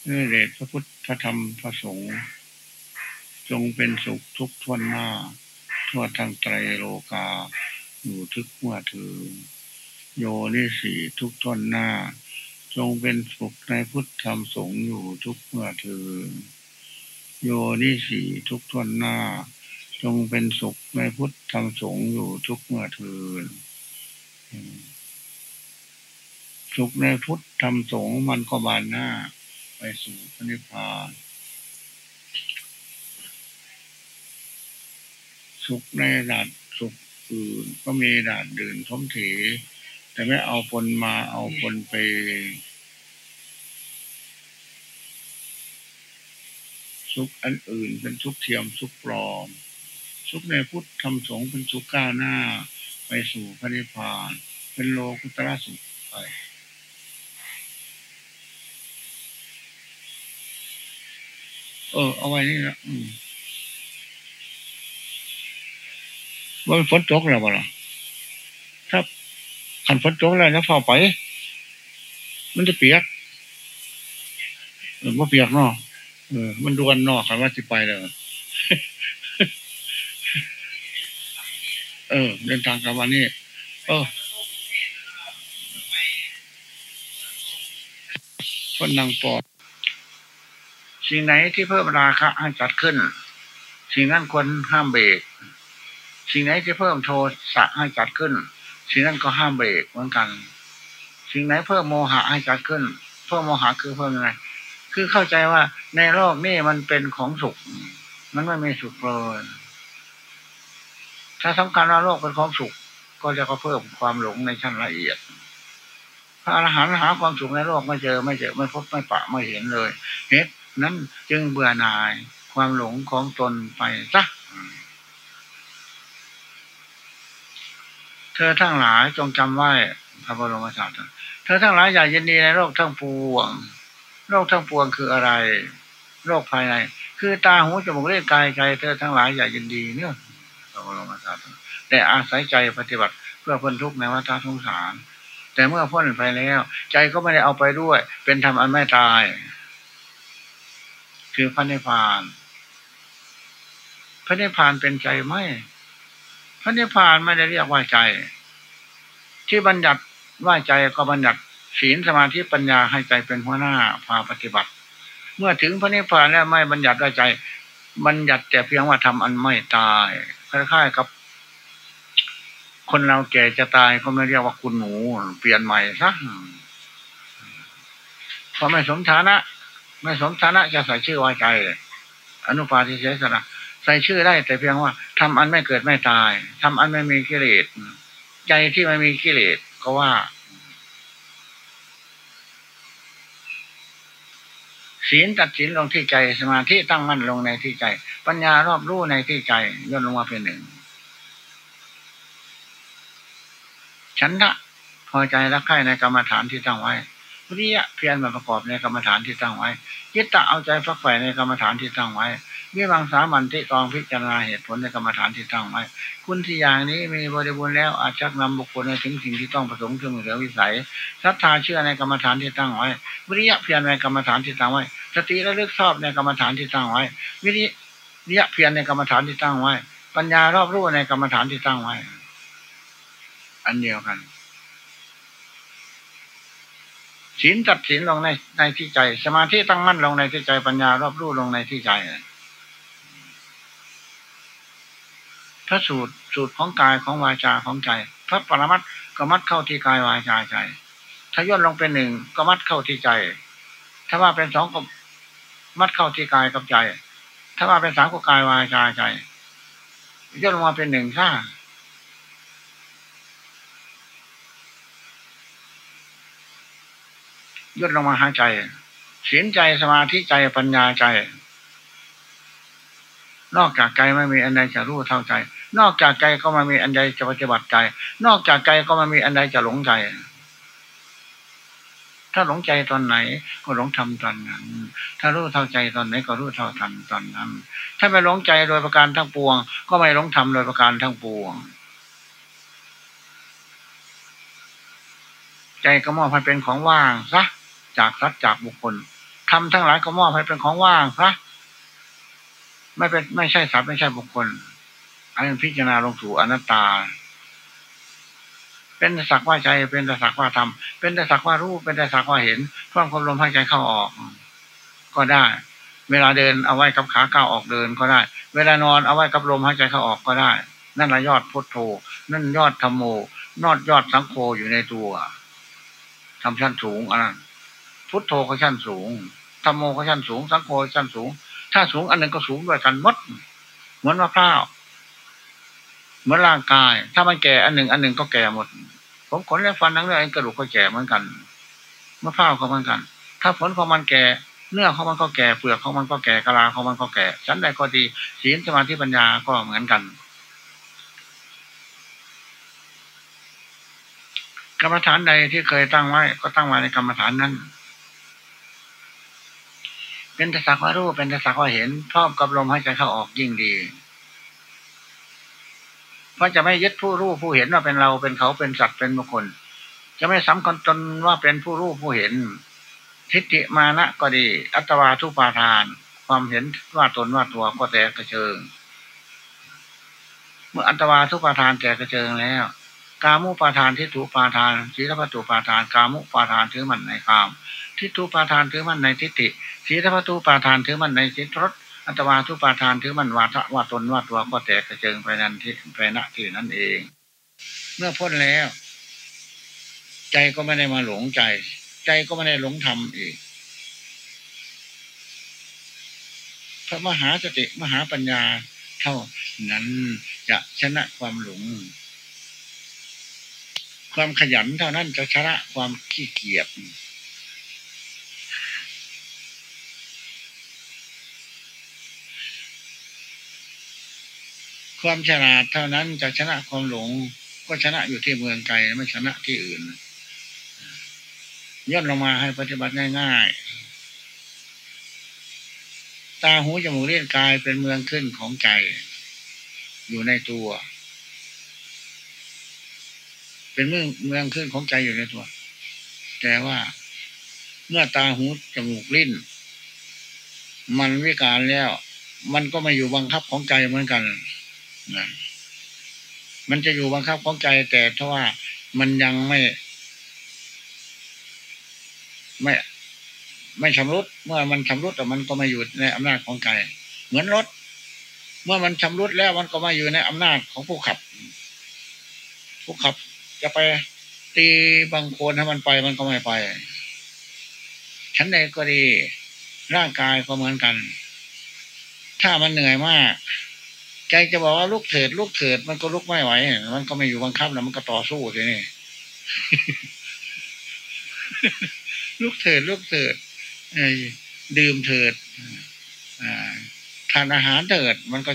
เนื่อเดชพระพุทธธรรมพระสงฆ์จงเป็นสุขทุกทวนหน้า ทั่วทั้งไตรโลกาอยู่ทุกเมื่อถือโยนิสีทุกทวนหน้า จงเป็นสุขในพุทธธรรมสงฆ์อยู่ทุกเมื่อถือโยนิสีทุกทวนหน้า จงเป็นสุขในพุทธธรรมสงฆ์อยู่ทุกเมื่อถือสุขในพุทธธรรมสงฆ์มันก็บานหน้า ไปสู่พระนิพพานสุขในด่านสุขอื่นก็มีด่านดื่นท้มถี แต่ไม่เอาปนมาเอาปนไป สุขอันอื่นเป็นสุขเทียมสุขปลอม สุขในพุทธธรรมสงฆ์เป็นสุขก้าวหน้า ไปสู่พระนิพพาน เป็นโลกุตระสุขไปเออเอาไว้นี่นะว่าฝนตกแล้วบ่ล่ะถ้า ขันฝนตกแล้วจะเฝ้าไป มันจะเปียกเออว่าเปียกเนาะเออ มันดวนนาะคันว่าสิไปเลยเออ เดินทางกลับวันนี้เออคนนางปอดสิ่งไหนที่เพิ่มราคาให้จัดขึ้น สิ่งนั้นควรห้ามเบรกสิ่งไหนที่เพิ่มโทสะให้จัดขึ้น สิ่งนั้นก็ห้ามเบรกเหมือนกัน สิ่งไหนเพิ่มโมหะให้จัดขึ้น เพิ่มโมหะคือเพิ่มยังไง คือเข้าใจว่าในโลกนี้มันเป็นของสุข มันไม่มีสุขเลยถ้าสำคัญว่าโลกเป็นของสุข ก็จะก็เพิ่มความหลงในชั้นละเอียด พระอรหันต์หาความสุขในโลกไม่เจอไม่เจอไม่พบไม่ปะไม่เห็นเลย เหตุนั้นจึงเบื่อหน่ายความหลงของตนไปซะ เธอทั้งหลายจงจำไว้พระบรมศาสดาเธอทั้งหลายอย่ายินดีในโลกทั้งปวงโลกทั้งปวงคืออะไรโลกภายใน คือตาหูจมูกเล่นกายใจเธอทั้งหลายอย่ายินดีเนี่ยพระบรมศาสดาแต่อาศัยใจปฏิบัติเพื่อพ้นทุกข์ในวัฏสงสาร แต่เมื่อพ้นไปแล้ว ใจก็ไม่ได้เอาไปด้วย เป็นธรรมอันไม่ตาย คือพระนิพพานพระนิพพานเป็นใจไหม พระนิพพานไม่ได้เรียกว่าใจ ที่บัญญัติว่าใจก็บัญญัติศีลสมาธิปัญญาให้ใจเป็นหัวหน้าพาปฏิบัติ เมื่อถึงพระนิพพานแล้วไม่บัญญัติว่าใจ บัญญัติแต่เพียงว่าทำอันไม่ตายคล้ายๆกับ คนเราแก่จะตายก็ไม่เรียกว่าคุณหนู เปลี่ยนใหม่ซะเพราะไม่สมฐานะ ไม่สมฐานะจะใส่ชื่อว่าใจ อนุปาทิเสสนะ ใส่ชื่อได้แต่เพียงว่าทำอันไม่เกิดไม่ตายทำอันไม่มีกิเลสใจที่ไม่มีกิเลสก็ว่า ศีลตัดสินลงที่ใจสมาธิตั้งมั่นลงในที่ใจ ปัญญารอบรู้ในที่ใจย่นลงมาเป็นหนึ่งฉันทะพอใจรักใคร่ในกรรมฐานที่ตั้งไว้วิริยะเพียรมาประกอบในกรรมฐานที่ตั้งไว้ยิตตะเอาใจฝักใฝ่ในกรรมฐานที่ตั้งไว้ วิบังสามันที่ตองพิจารณาเหตุผลในกรรมฐานที่ตั้งไว้คุณที่อย่างนี้มีบริบูรณ์แล้วอาจชักนำบุคคลในถึงสิ่งที่ต้องประสงค์ถึงเหลือวิสัยศรัทธาเชื่อในกรรมฐานที่ตั้งไว้ วิริยะเพียรในกรรมฐานที่ตั้งไว้ สติระลึกชอบในกรรมฐานที่ตั้งไว้ วิริยะเพียรในกรรมฐานที่ตั้งไว้ ปัญญารอบรู้ในกรรมฐานที่ตั้งไว้ อันเดียวกันศีลตัดสินลงในในที่ใจ สมาธิตั้งมั่นลงในที่ใจปัญญารอบรู้ลงในที่ใจ พระสูตรสูตรของกายของวาจาของใจ พระปรมัตก็มัดเข้าที่กายวาจาใจ ถ้าย่นลงเป็นหนึ่งก็มัดเข้าที่ใจ ถ้าว่าเป็นสองก็มัดเข้าที่กายกับใจ ถ้าว่าเป็นสามก็กายวาจาใจ ย่นลงมาเป็นหนึ่งซ่าย่นลงมาหาใจศีลใจสมาธิใจปัญญาใจ นอกจากใจไม่มีอันใดจะรู้เท่าใจ นอกจากใจก็ไม่มีอันใดจะปฏิบัติใจ นอกจากใจก็ไม่มีอันใดจะหลงใจ ถ้าหลงใจตอนไหน ก็หลงทำตอนนั้น ถ้ารู้เท่าใจตอนไหนก็รู้เท่าทันตอนนั้น ถ้าไม่หลงใจโดยประการทั้งปวง ก็ไม่หลงทำโดยประการทั้งปวง ใจก็มอบให้เป็นของว่างซะจากสัตว์จากบุคคลทำทั้งหลายก็มอบให้เป็นของว่างพระ ไม่เป็นไม่ใช่สัตว์ไม่ใช่บุคคล อันนี้พิจารณาลงสู่อนัตตา เป็นสักว่าใจ เป็นสักว่าทำเป็นสักว่ารู้เป็นสักว่าเห็นพร้อมความลมหายใจเข้าออก ก็ได้ เวลาเดินเอาไว้กับขาก้าวออกเดินก็ได้ เวลานอนเอาไว้กับลมหายใจเข้าออกก็ได้ นั่นละยอดพุทโธนั่นยอดธรรมโมนอดยอดสังโฆอยู่ในตัวทำชั้นสูงอันนั้นพุทโธก็ชั้นสูงธรรมโมก็ชั้นสูง สังโฆชั้นสูง ถ้าสูงอันหนึ่งก็สูงด้วยกันมด เหมือนมะพร้าวเหมือนร่างกาย ถ้ามันแก่อันหนึ่ง อันหนึ่งก็แก่หมด ผมขนและฟันทั้งเรื่องกระดูกก็แก่เหมือนกันมะพร้าวก็เหมือนกัน ถ้าผลของมันแก่เนื้อของมันก็แก่เปลือกของมันก็แก่กะลาของมันก็แก่ชั้นใดก็ดีศีลสมาธิปัญญาก็เหมือนกันกรรมฐานใดที่เคยตั้งไว้ ก็ตั้งไว้ในกรรมฐานนั้น เป็นแต่สักว่ารู้เป็นแต่สักว่าเห็นพร้อมกับลมหายใจเข้าออกยิ่งดี เพราะจะไม่ยึดผู้รู้ผู้เห็นว่าเป็นเราเป็นเขาเป็นสัตว์เป็นบุคคล จะไม่สำคัญตนว่าเป็นผู้รู้ผู้เห็น ทิฏฐิมานะก็ดี อัตวาทุปาทาน ความเห็นว่าตนว่าตัวก็แตกกระเจิง เมื่ออัตวาทุปาทานแตกกระเจิงแล้ว กามุปาทานทิฏฐุปาทานศีลพัตุปาทาน กามุปาทานถือมันในกามทิฏฐุปาทานถือมันในทิฏฐิศีลพัตุปาทานถือมันในสิทรสอัตวาทุปาทานถือมันวาทะว่าตนว่าตัวก็แตกกระเจิงไปนั่นที่ไปณที่นั่นเอง เมื่อพ้นแล้ว ใจก็ไม่ได้มาหลงใจ ใจก็ไม่ได้หลงธรรมอีกพระมหาสติมหาปัญญาเท่านั้นจะชนะความหลง ความขยันเท่านั้นจะชนะความขี้เกียจความฉลาดเท่านั้นจะชนะความหลง ก็ชนะอยู่ที่เมืองไกลไม่ชนะที่อื่นย่นลงมาให้ปฏิบัติง่ายๆ ตาหูจมูกเลี้ยงกายเป็นเมืองขึ้นของใจ อยู่ในตัว เป็นเมืองเมืองขึ้นของใจอยู่ในตัว แต่ว่าเมื่อตาหูจมูกลิ้น มันวิการแล้ว มันก็ไม่อยู่บังคับของใจเหมือนกันนะมันจะอยู่บังคับของใจ แต่ถ้าว่ามันยังไม่ ไม่ ไม่ชำรุด เมื่อมันชำรุดแต่มันก็มาอยู่ในอำนาจของใจ เหมือนรถ เมื่อมันชำรุดแล้วมันก็มาอยู่ในอำนาจของผู้ขับ ผู้ขับ จะไปตีบางคนให้มันไปมันก็ไม่ไป ชั้นใดก็ดี ร่างกายก็เหมือนกัน ถ้ามันเหนื่อยมาก ใจจะบอกว่าลูกเถิดลูกเถิดมันก็ลุกไม่ไหว มันก็ไม่อยู่บังคับแล้วมันก็ต่อสู้ทีนี่ลูกเถิดลูกเถิดดื่มเถิดทานอาหารเถิดมันก็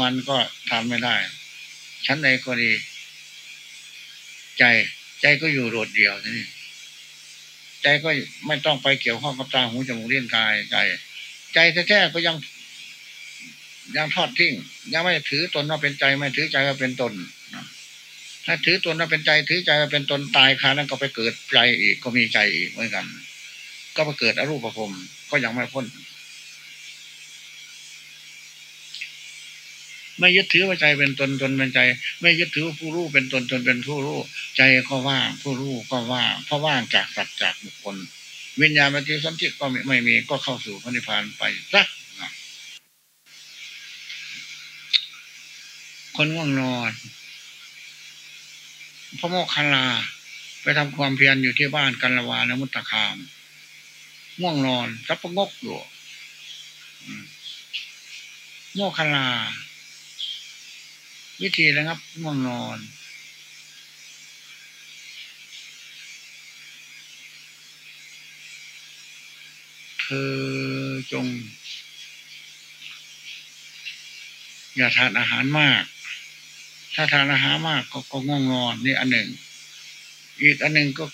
มันก็ทำไม่ได้ ชั้นใดก็ดี ใจ ใจก็อยู่โดดเดี่ยวนี่ใจก็ไม่ต้องไปเกี่ยวข้องกับตาหูจมูกเลี้ยงกายใจ ใจแท้ๆก็ยัง ยังทอดทิ้งยังไม่ถือตนว่าเป็นใจ ไม่ถือใจว่าเป็นตนถ้าถือตนว่าเป็นใจ ถือใจว่าเป็นตนตายคานั้นก็ไปเกิดใจอีกก็มีใจอีกเหมือนกัน ก็ไปเกิดอรูปภพก็ยังไม่พ้น ไม่ยึดถือว่าใจเป็นตนตนเป็นใจ ไม่ยึดถือผู้รู้เป็นตนตนเป็นผู้รู้ ใจก็ว่างผู้รู้ก็ว่างเพราะว่างจากสัตว์จากบุคคล วิญญาณปฏิสัมทิก็ไม่มีก็เข้าสู่พระนิพพานไปสักคนง่วงนอนพระโมคคัลลา ไปทำความเพียรอยู่ที่บ้านกันละวานมุตตะคามง่วงนอนสับประงกอยู่โมคคัลลา วิธีนะครับง่วงนอน เธอจง อย่าทานอาหารมาก ถ้าทานอาหารมากก็ก็ง่วงนอนนี่อันหนึ่ง อีกอันหนึ่งก็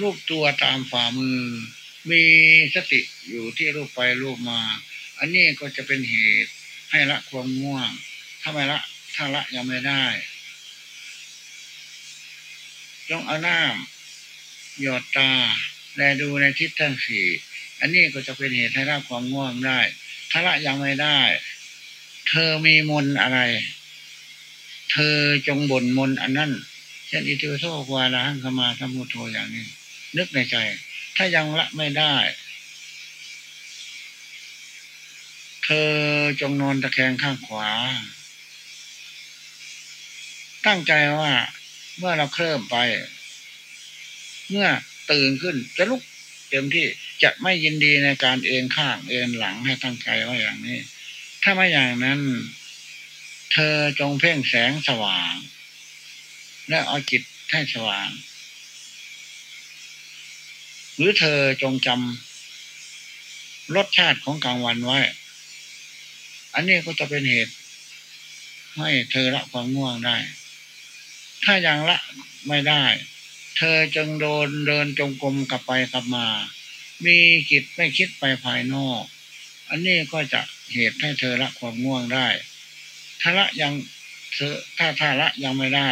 รูปตัวตามฝ่ามือ มีสติอยู่ที่รูปไปรูปมา อันนี้ก็จะเป็นเหตุให้ละความง่วง ถ้าไม่ละ ถ้าละยังไม่ได้ต้องเอาน้ำหยอดตาแลดูในทิศทั้งสี่ อันนี้ก็จะเป็นเหตุให้รับความง่วงได้ ถ้าละยังไม่ได้ เธอมีมนอะไร เธอจงบ่นมนอันนั้น เช่นอิติวโทวาระหังขมาสมุทโทอย่างนี้ นึกในใจ ถ้ายังละไม่ได้ เธอจงนอนตะแคงข้างขวา ตั้งใจว่า เมื่อเราเคลื่อนไป เมื่อตื่นขึ้นจะลุกเต็มที่จะไม่ยินดีในการเอ็นข้างเอ็นหลังให้ตั้งใจว่าอย่างนี้ ถ้าไม่อย่างนั้น เธอจงเพ่งแสงสว่าง และเอาจิตให้สว่าง หรือเธอจงจำรสชาติของกลางวันไว้ อันนี้ก็จะเป็นเหตุ ให้เธอละความง่วงได้ ถ้ายังละไม่ได้ เธอจึงโดนเดินจงกรมกลับไปกลับมา มีจิตไม่คิดไปภายนอก อันนี้ก็จะเหตุให้เธอละความง่วงได้ ถ้าละยังเธอถ้าถ้าละยังไม่ได้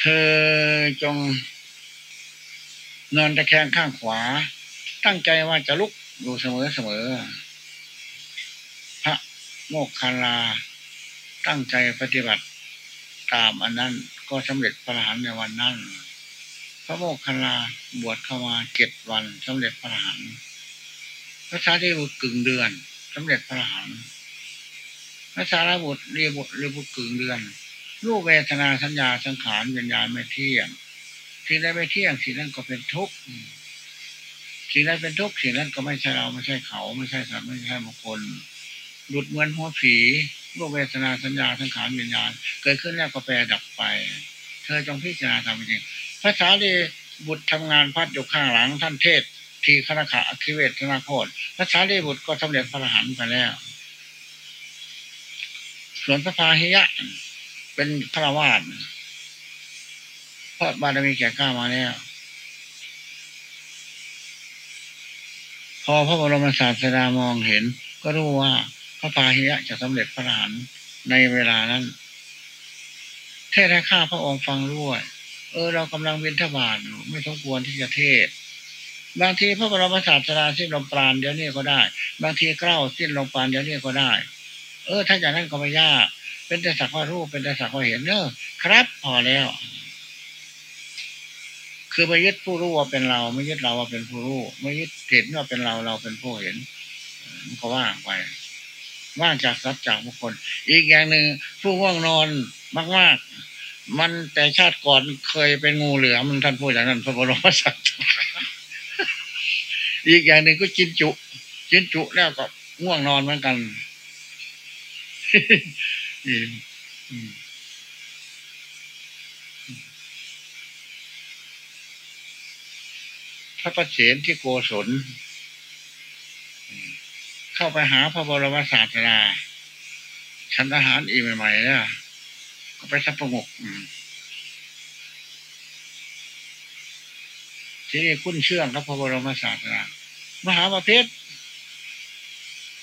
เธอจง นอนตะแคงข้างขวา ตั้งใจว่าจะลุกอยู่เสมอเสมอ พระโมกคาลา ตั้งใจปฏิบัติตามอันนั้นก็สำเร็จพระอรหันต์ในวันนั้น พระโมกขลาบวชเข้ามาเจ็ดวันสำเร็จพระอรหันต์พระชาติบุตรกึ่งเดือนสำเร็จพระอรหันต์พระสารบุตรเรียบุตรเรียบุตรกึ่งเดือนรูปเวทนาสัญญาสังขารวิญญาณไม่เที่ยง สิ่งใดไม่เที่ยงสิ่งนั้นก็เป็นทุกข์สิ่งใดเป็นทุกข์สิ่งนั้นก็ไม่ใช่เราไม่ใช่เขา ไม่ใช่สัตว์ไม่ใช่บุคคลหลุดเหมือนหัวผีรูปเวทนาสัญญาสังขารวิญญาณ เกิดขึ้นแล้วก็แปรดับไป เธอจงพิจารณาทำจริงภาษาดีบุตรทำงานพัดอยู่ข้างหลังท่านเทศ ทีคณะขาอคิเวทนาโคตภาษาดีบุตรก็สำเร็จพระอรหันต์ไปแล้วส่วนพระพาหิยะ เป็นพระวาด เพราะบารมีแก่กล้ามาแล้ว พอพระบรมศาสดามองเห็น ก็รู้ว่าพระพาหิยะจะสำเร็จพระหันในเวลานั้นเทศให้ข้าพระองค์ฟังด้วย เออ เรากำลังเว้นทบาทอยู่ไม่สมควรที่จะเทศ บางทีพระบรมศาสดาสิ้นลมปราณเดี๋ยวนี้ก็ได้ บางทีเกล้าสิ้นลมปราณเดี๋ยวนี้ก็ได้ เออ ถ้าอย่างนั้นก็ไม่ยาก เป็นแต่สักว่ารูปเป็นแต่สักว่าเห็นเนอะครับ พอแล้ว คือไม่ยึดผู้รู้ว่าเป็นเรา ไม่ยึดเราว่าเป็นผู้รู้ไม่ยึดเห็นว่าเป็นเราเราเป็นผู้เห็นมันก็ว่างไปว่างจากสัจจากบุคคล อีกอย่างหนึ่งผู้ว่างนอนมาก ๆ มันแต่ชาติก่อนเคยเป็นงูเหลือมท่านพูดอย่างนั้นพระบรมศาสดาอีกอย่างหนึ่งก็กินจุกินจุแล้วก็ง่วงนอนเหมือนกัน พระประเสนที่โกศลเข้าไปหาพระบรมศาสดาฉันอาหารอีใหม่ๆเนี่ยก็ไปสับประงกที่นี่คุ้นเชื่องครับพระบรมศาสดามหาประเภท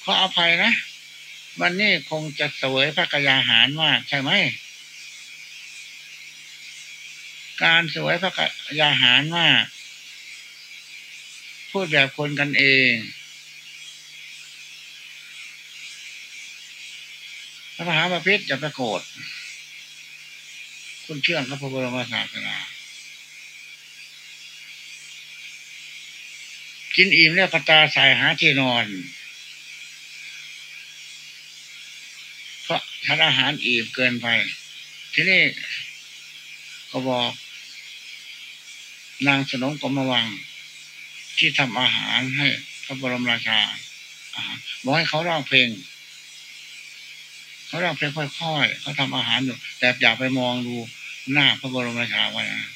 ขออภัยนะวันนี้คงจะเสวยพระกยาหารมากใช่ไหม การเสวยพระกยาหารมาก พูดแบบคนกันเอง พระมหาประเภทจะประโกรธคุณเชื่องพระพุทธศาสนา กินอิ่มแล้วกระตาใส่หาที่นอน เพราะทานอาหารอิ่มเกินไป ที่นี่ก็บอก นางสนมกรมวัง ที่ทำอาหารให้พระบรมราชาบอกให้เขาร้องเพลง เขาร้องเพลงค่อยๆเขาทำอาหารอยู่ แต่อย่าไปมองดูหน้าพระบรมราชาไว้นะ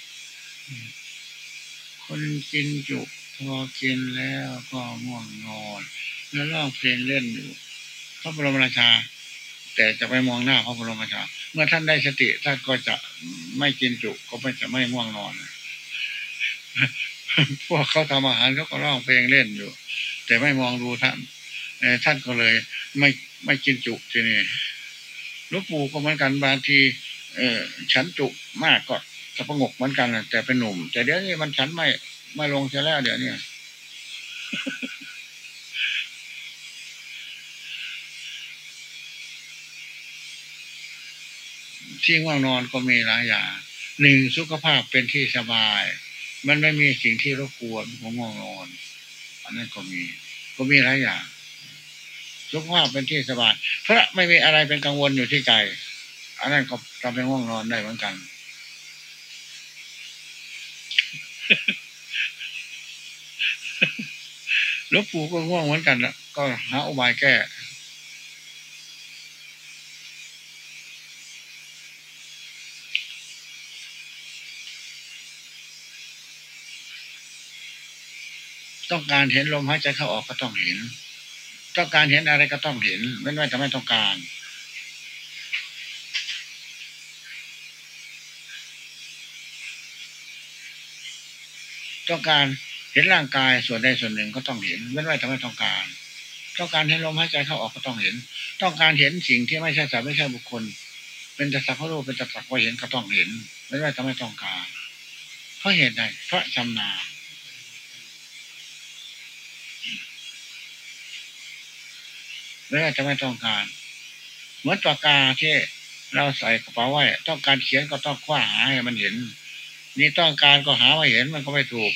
คนกินจุพอกินแล้วก็ง่วงนอน แล้วร้องเพลงเล่นอยู่ พระบรมราชา แต่จะไปมองหน้าพระบรมราชา เมื่อท่านได้สติท่านก็จะไม่กินจุก็ไม่จะไม่ง่วงนอน พวกเขาทำอาหารเขาก็ร้องเพลงเล่นอยู่ แต่ไม่มองดูท่านท่านก็เลยไม่ไม่กินจุทีนี้ลูกปู่ก็เหมือนกันบางที เออฉันจุมากก็สะงกเหมือนกันแต่เป็นหนุ่ม แต่เดี๋ยวนี้มันฉันไม่ไม่ลงเสียแล้วเดี๋ยวนี้ที่ง่วงนอนก็มีหลายอย่างหนึ่งสุขภาพเป็นที่สบาย มันไม่มีสิ่งที่รบกวนของง่วงนอนอันนั้นก็มี ก็มีหลายอย่างสุขภาพเป็นที่สบายพระไม่มีอะไรเป็นกังวลอยู่ที่ใจอันนั้นก็ทำให้ง่วงนอนได้เหมือนกันแล้วปู่ก็ง่วงเหมือนกันละก็หาอุบายแก้ ต้องการเห็นลมหายใจเข้าออกก็ต้องเห็น ต้องการเห็นอะไรก็ต้องเห็น ไม่ว่าจะไม่ต้องการ ต้องการเห็นร่างกายส่วนใดส่วนหนึ่งก็ต้องเห็นไม่ว่าจะไม่ต้องการ ต้องการเห็นลมหายใจเข้าออกก็ต้องเห็น ต้องการเห็นสิ่งที่ไม่ใช่สัตว์ไม่ใช่บุคคล เป็นแต่สักว่ารู้เป็นแต่สักว่าเห็นก็ต้องเห็น ไม่ว่าจะไม่ต้องการเพราะเหตุใดเพราะจำนา ไม่ว่าจะไม่ต้องการ เหมือนปากกาที่เราใส่กระเป๋าไว้ ต้องการเขียนก็ต้องคว้าหาให้มันเห็น นี่ต้องการก็หาไม่เห็นมันก็ไม่ถูก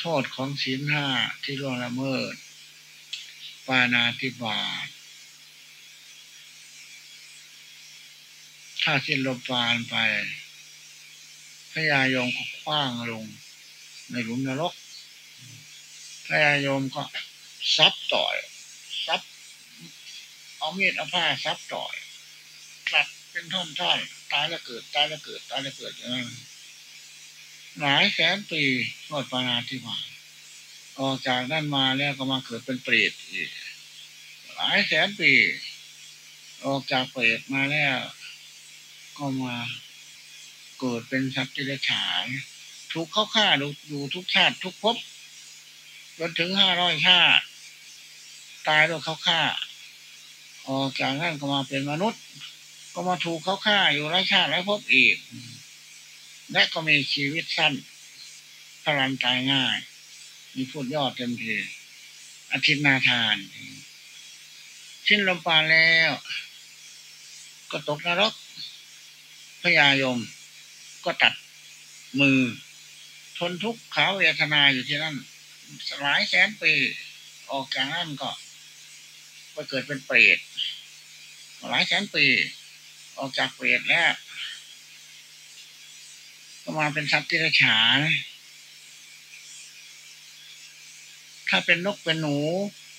โทษของศีลห้าที่ล่วงละเมิด ปานาติบาตถ้าสิ้นลมปานไปพยายงก็คว้างลง ในหลุมนรกพญายมก็ซับต่อยซับเอามีดเอาผ้าซับต่อยตัดเป็นท่อนท่อนตายแล้วเกิด ตายแล้วเกิด ตายแล้วเกิดอย่างนั้นหลายแสนปีโทษปานาที่มาออกจากนั่นมาแล้วก็มาเกิดเป็นเปรตอีกหลายแสนปี ออกจากเปรตมาแล้ว ก็มาเกิดเป็นสัตว์ที่ได้ฉาย ถูกเข้าฆ่าอยู่ทุกชาติทุกภพจนถึงห้าร้อยชาติตายโดยเขาฆ่าออกจากนั้นก็มาเป็นมนุษย์ ก็มาถูกเขาฆ่าอยู่หลายชาติหลายภพอีก และก็มีชีวิตสั้นพลันตายง่าย มีพูดยอดเต็มทีอาทิตย์นาทาน ชิ้นลมปานแล้ว ก็ตกนรกพญายมก็ตัดมือ ทนทุกข์ขาเวทนาอยู่ที่นั่นหลายแสนปีออกจากนั้นก็ไปเกิดเป็นเปรตหลายแสนปีออกจากเปรตแล้วก็มาเป็นสัตว์ที่ระฉานถ้าเป็นนกเป็นหนู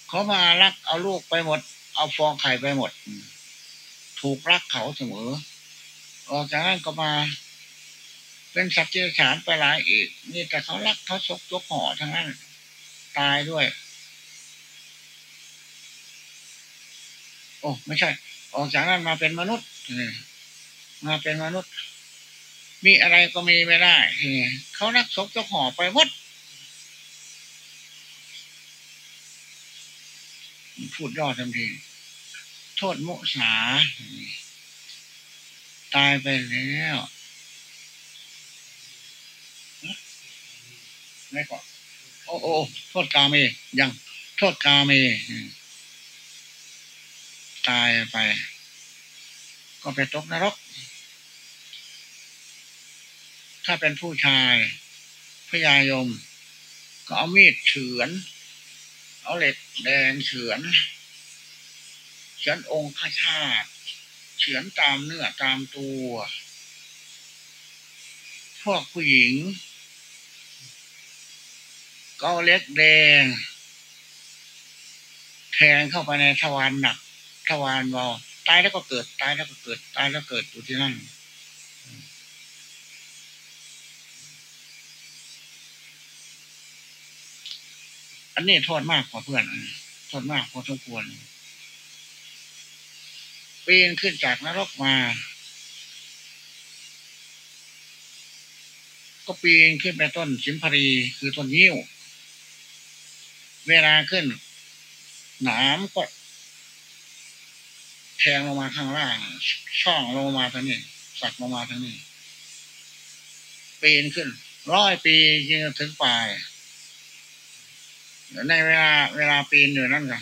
เขามารักเอาลูกไปหมด เอาฟองไข่ไปหมด ถูกรักเขาเสมอออกจากนั้นก็มา เป็นสัตว์ที่ฉานไปหลายอีก นี่แต่เขารักเขาซกยกห่อทั้งนั้น ตายด้วย โอ้ไม่ใช่ ออกจากนั้นมาเป็นมนุษย์มาเป็นมนุษย์ มีอะไรก็มีไม่ได้เขารักซกยกห่อไปหมดพูดยอดทันทีโทษมุสา ตายไปแล้ว ไม่ก่อนโอ้โอ้โทษกาเมยัง โทษกาเมตายไป ก็ไปตกนรก ถ้าเป็นผู้ชายพยายม ก็เอามีดเฉือน เอาเหล็กแดงเฉือนเฉือนองค์ข้าชาติเฉือนตามเนื้อตามตัว พวกผู้หญิง ก็เล็กแดง แทงเข้าไปในทวารหนักทวารเบาตายแล้วก็เกิด ตายแล้วก็เกิด ตายแล้วเกิดอยู่ที่นั่นอันนี้โทษมากกว่าเพื่อนโทษมากพอสมควรปีนขึ้นจากนรกมา ก็ปีนขึ้นไปต้นสิมพรีคือต้นยิ้ว เวลาขึ้น หนามก็แทงลงมาข้างล่าง ช่องลงมาทางนี้สักลงมาทางนี้ปีนขึ้น ร้อยปียิงถึงปลายในเวลาเวลาปีนอยู่นั่นก็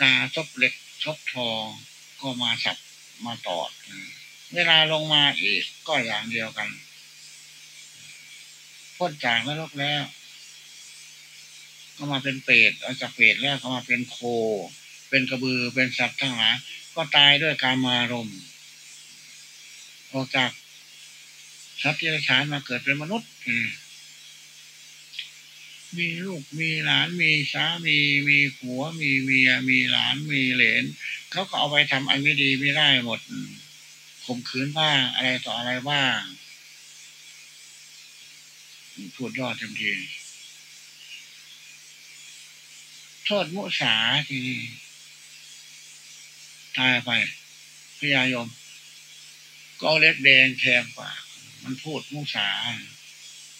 กาชบเหล็กชบทองก็มาสับมาตอด เวลาลงมาอีกก็อย่างเดียวกันพ้นจากนรกแล้ว ก็มาเป็นเปรตเอาจากเปรตแล้วก็มาเป็นโค เป็นกระบือเป็นสัตว์ทั้งหลายก็ตายด้วยการมารมออกจากสัตว์ที่ฉานมาเกิดเป็นมนุษย์มีลูกมีหลานมีสามีมีผัว มีเมียมีหลานมีเหลนเขาก็เอาไปทำอันไม่ดีไม่ได้หมดข่มขืนบ้างอะไรต่ออะไรบ้างพูดยอดเต็มที โทษมุสาทีตายไปพยายม ก็เล็กแดงแทงปามันพูดมุสา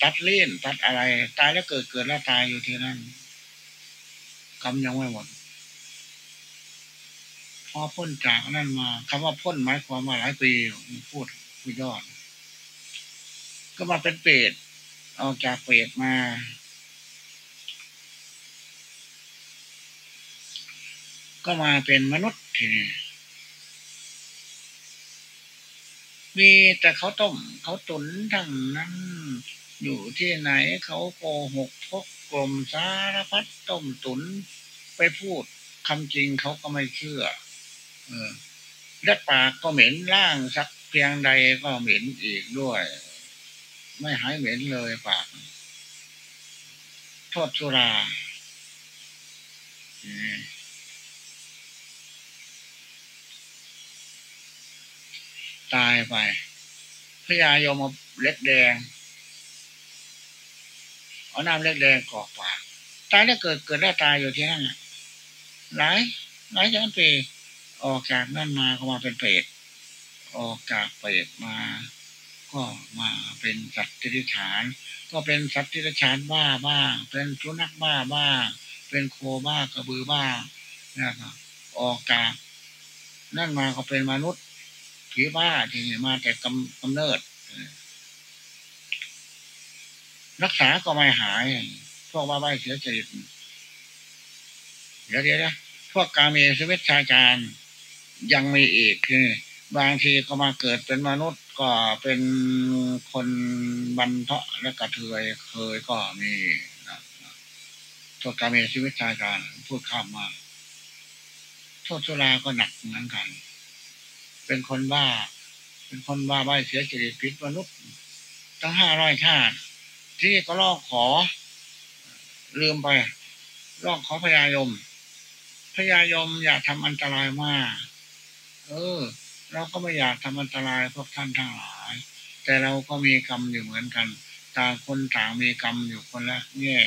ตัดเลี่ยนตัดอะไร ตายแล้วเกิดเกิดแล้วตายอยู่ที่นั่นกำยังไม่หมดพอพ้นจากนั่นมาคำว่าพ้นหมายความว่าหลายปีพูดพูดยอด ก็มาเป็นเปรตออกจากเปรตมา ก็มาเป็นมนุษย์ทีนี้มีแต่เขาต้มเขาตุนทั้งนั้น อยู่ที่ไหนเขาโกหกพกกลมสารพัดต้มตุน ไปพูดคำจริงเขาก็ไม่เชื่อ เออและปากก็เหม็นล่างสักเพียงใดก็เหม็นอีกด้วย ไม่หายเหม็นเลยปาก โทษสุรา ตายไปพญายมเล็กแดง เอาน้ำเล็กแดงกอกปากตายแล้วเกิดเกิดได้ตายอยู่ที่นั่นหลายหลายแสนปีออกจากนั่นมาก็มาเป็นเปรตออกจากเปรตมา ก็มาเป็นสัตว์ที่ฐาน ก็เป็นสัตว์ที่ฐานบ้าบ้างเป็นสุนัขบ้าบ้างเป็นโคบ้ากระบือบ้างนะครับออกจากนั่นมาก็เป็นมนุษย์ ผีบ้าที่มาแต่กำกำเนิดรักษาก็ไม่หาย พวกว่าใบเสียจริตเดี๋ยวเดี๋ยวพวกกาเมสวิชาจารยังมีอีกคือบางทีก็มาเกิดเป็นมนุษย์ก็เป็นคนบรรเทาะและกระเทยเคยก็มีนะพวกกาเมสวิชาจารพูดข้ามมา โทษชุลาก็หนักเหมือนกัน เป็นคนบ้า เป็นคนบ้าใบเสียจริตพิษมนุษย์ตั้งห้าร้อยชาติ ที่ก็ร้องขอ ลืมไปร้องขอพญายมพญายมอย่ากทำอันตรายมาก เออ เราก็ไม่อยากทำอันตรายพวกท่านทั้งหลาย แต่เราก็มีกรรมอยู่เหมือนกัน ต่างคนต่างมีกรรมอยู่คนละแง่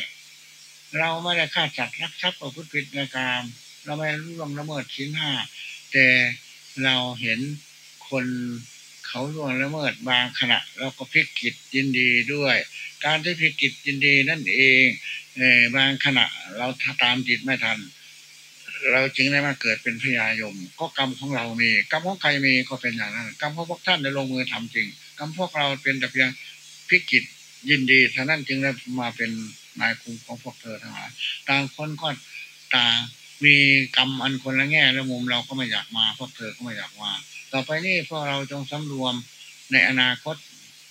เราไม่ได้ฆ่าจัดรักทรัพย์ประพฤติผิดในกรรมเราไม่ร่วงละเมิดชิ้นห้าแต่ เราเห็นคนเขาล่วงละเมิดบางขณะ เราก็พิกิจยินดีด้วย การที่พิกิจยินดีนั่นเองบางขณะเราตามจิตไม่ทัน เราจึงได้มาเกิดเป็นพยายม ก็กรรมของเรามีกรรมของใครมีก็เป็นอย่างนั้นกรรมของพวกท่านได้ลงมือทำจริงกรรมพวกเราเป็นแต่เพียงพิกิจยินดีท่านั้นจึงได้มาเป็นนายคุมของพวกเธอทั้งหลายต่างคนก็ต่าง มีกรรมอันคนละแง่และมุมเราก็ไม่อยากมาพวกเธอก็ไม่อยากมาต่อไปนี้พวกเราจงสำรวมในอนาคต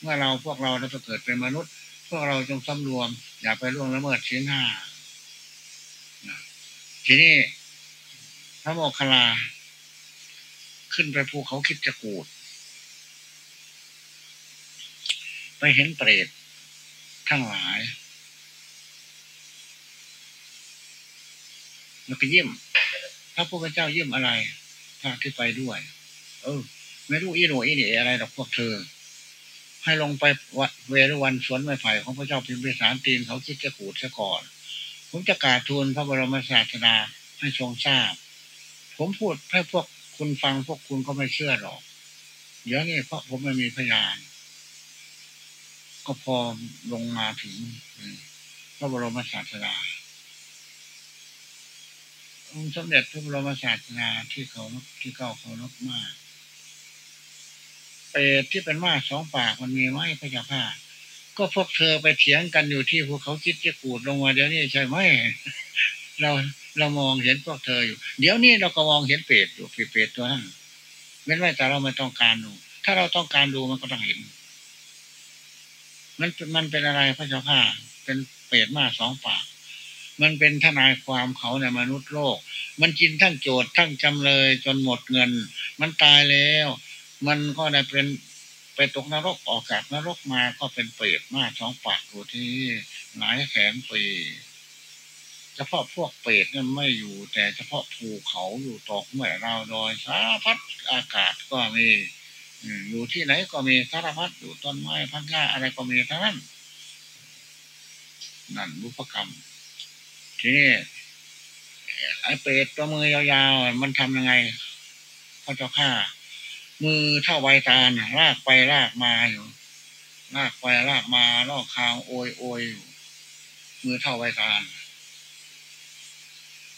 เมื่อเราพวกเราจะเกิดเป็นมนุษย์ พวกเราจงสำรวม อย่าไปล่วงละเมิดชิ้นห้าทีนี้พระโมคคัลลา ขึ้นไปภูเขาคิดจะกูด ไปเห็นเปรตทั้งหลาย แล้วก็ยิ้มพระพุทธเจ้ายิ้มอะไรพระที่ไปด้วย เออ ไม่รู้อีหนูอีนี่อะไรหรอกพวกเธอ ให้ลงไปวัดเวรวันสวนไม้ไผ่ของพระเจ้าพิมพิสารตีนเขาคิดจะขูดซะก่อน ผมจะกราบทูลพระบรมศาสดาให้ทรงทราบ ผมพูดให้พวกคุณฟังพวกคุณก็ไม่เชื่อหรอก เดี๋ยวนี้เพราะผมไม่มีพยาน ก็พอลงมาถึงพระบรมศาสดา องค์สมเด็จพระบรมศาสดาที่เขาที่เก้าเขานกมากเปรตที่เป็นมาสองปากมันมีไหมพระเจ้าค่ะก็พวกเธอไปเถียงกันอยู่ที่ภูเขาคิดจะกูดลงมาเดี๋ยวนี้ใช่ไหมเราเรามองเห็นพวกเธออยู่ เดี๋ยวนี้เราก็มองเห็นเปรตอยู่เปรตตัวนั้นไม่ไ่แต่เราไม่ต้องการดู ถ้าเราต้องการดูมันก็ต้องเห็น มันมันเป็นอะไรพระเจ้าค่ะเป็นเปรตมาสองปาก มันเป็นทนายความเขาในมนุษย์โลก มันกินทั้งโจทย์ทั้งจำเลยจนหมดเงิน มันตายแล้ว มันก็ได้เป็นไปตกนรกออกจากนรกมาก็เป็นเปรตมากท้องปากอยู่ที่หลายแสนปีเฉพาะพวกเปรตนั่นไม่อยู่ แต่เฉพาะภูเขาอยู่ตกเมื่อเราดอยสารพัดอากาศก็มีอยู่ที่ไหนก็มีสารพัดอยู่ต้นไม้พันธุ์อะไรก็มีทั้งนั้นนั่นบุพกรรม ทีนี้ไอ้เปรตตัวมือยาวๆมันทำยังไงเขาจะฆ่า มือเท่าใบตาลลากไปลากมาอยู่ลากไปลากมาลอกคางโอยโอยอยู่มือเท่าใบตาล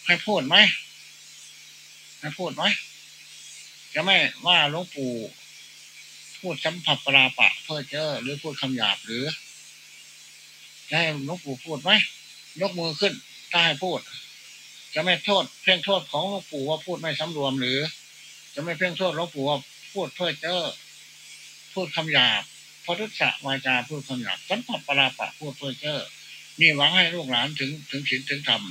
ให้พูดไหมให้พูดไหมจะไม่ว่าหลวงปู่พูดสัมผัสปราปะ เพื่อเจอหรือพูดคำหยาบหรือให้หลวงปู่พูดไหมยกมือขึ้น ถ้าให้พูด จะไม่โทษเพ่งโทษของหลวงปู่ว่าพูดไม่สำรวมหรือ จะไม่เพ่งโทษหลวงปู่ว่าพูดเพื่อเจอพูดคำหยาบพอทุสะวาจาพูดคำหยาบสัมผัสปราปะพูดเพื่อเจอนี่หวังให้ลูกหลานถึงถึงศีลถึงธรรม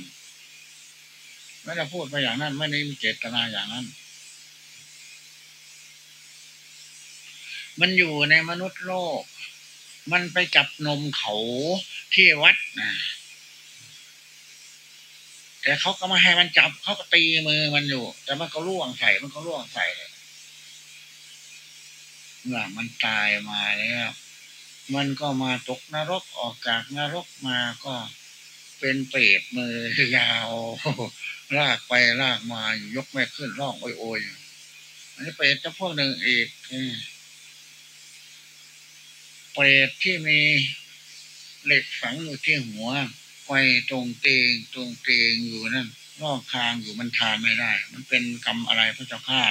ไม่ได้พูดไปอย่างนั้น ไม่ได้มีเจตนาอย่างนั้น มันอยู่ในมนุษย์โลก มันไปจับนมเขาที่วัดนะ แต่เขาก็มาให้มันจับเขาก็ตีมือมันอยู่ แต่มันก็ล่วงใส่มันก็ล่วงใส่เมื่อมันตายมาแล้วมันก็มาตกนรกออกจากนรกมาก็เป็นเปรตมือยาวลากไปลากมายกไม่ขึ้นร่องโอยโอยอันนี้เปรตจะพวกหนึ่งอีกเปรตที่มีเหล็กฝังอยู่ที่หัว ไฟตรงเตงตรงเตงอยู่นั่นรอกคางอยู่มันทานไม่ได้ มันเป็นกรรมอะไรพระเจ้าข้า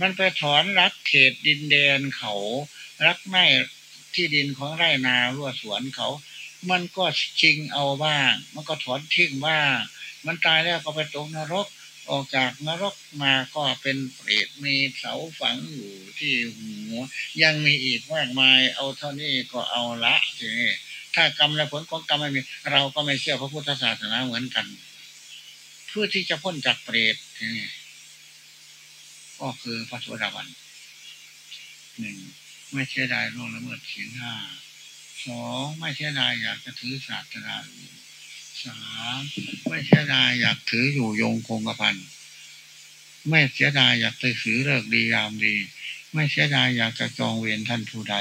มันไปถอนรักเขตดินแดนเขา รักไม้ที่ดินของไร่นารั่วสวนเขา มันก็ชิงเอาบ้าง มันก็ถอนทิ้งบ้าง มันตายแล้วก็ไปตกนรก ออกจากนรกมาก็เป็นเปรตมีเสาฝังอยู่ที่หัว ยังมีอีกมากมาย เอาเท่านี้ก็เอาละทีนี้ ถ้ากรรมและผลของกรรมไม่มี เราก็ไม่เชื่อพระพุทธศาสนาเหมือนกัน เพื่อที่จะพ้นจากเปรตนี้ก็คือพระสวสดาวันหนึ่งไม่เชื่อได้ร่วงละเมิดศีลห้าสองไม่เสียดายอยากจะถือศาสนาสามไม่เสียดายอยากถืออยู่ยงคงกระพันไม่เสียดายอยากไปถือเลิกดียามดี ไม่เสียดายอยากจะจองเวรท่านผู้ใด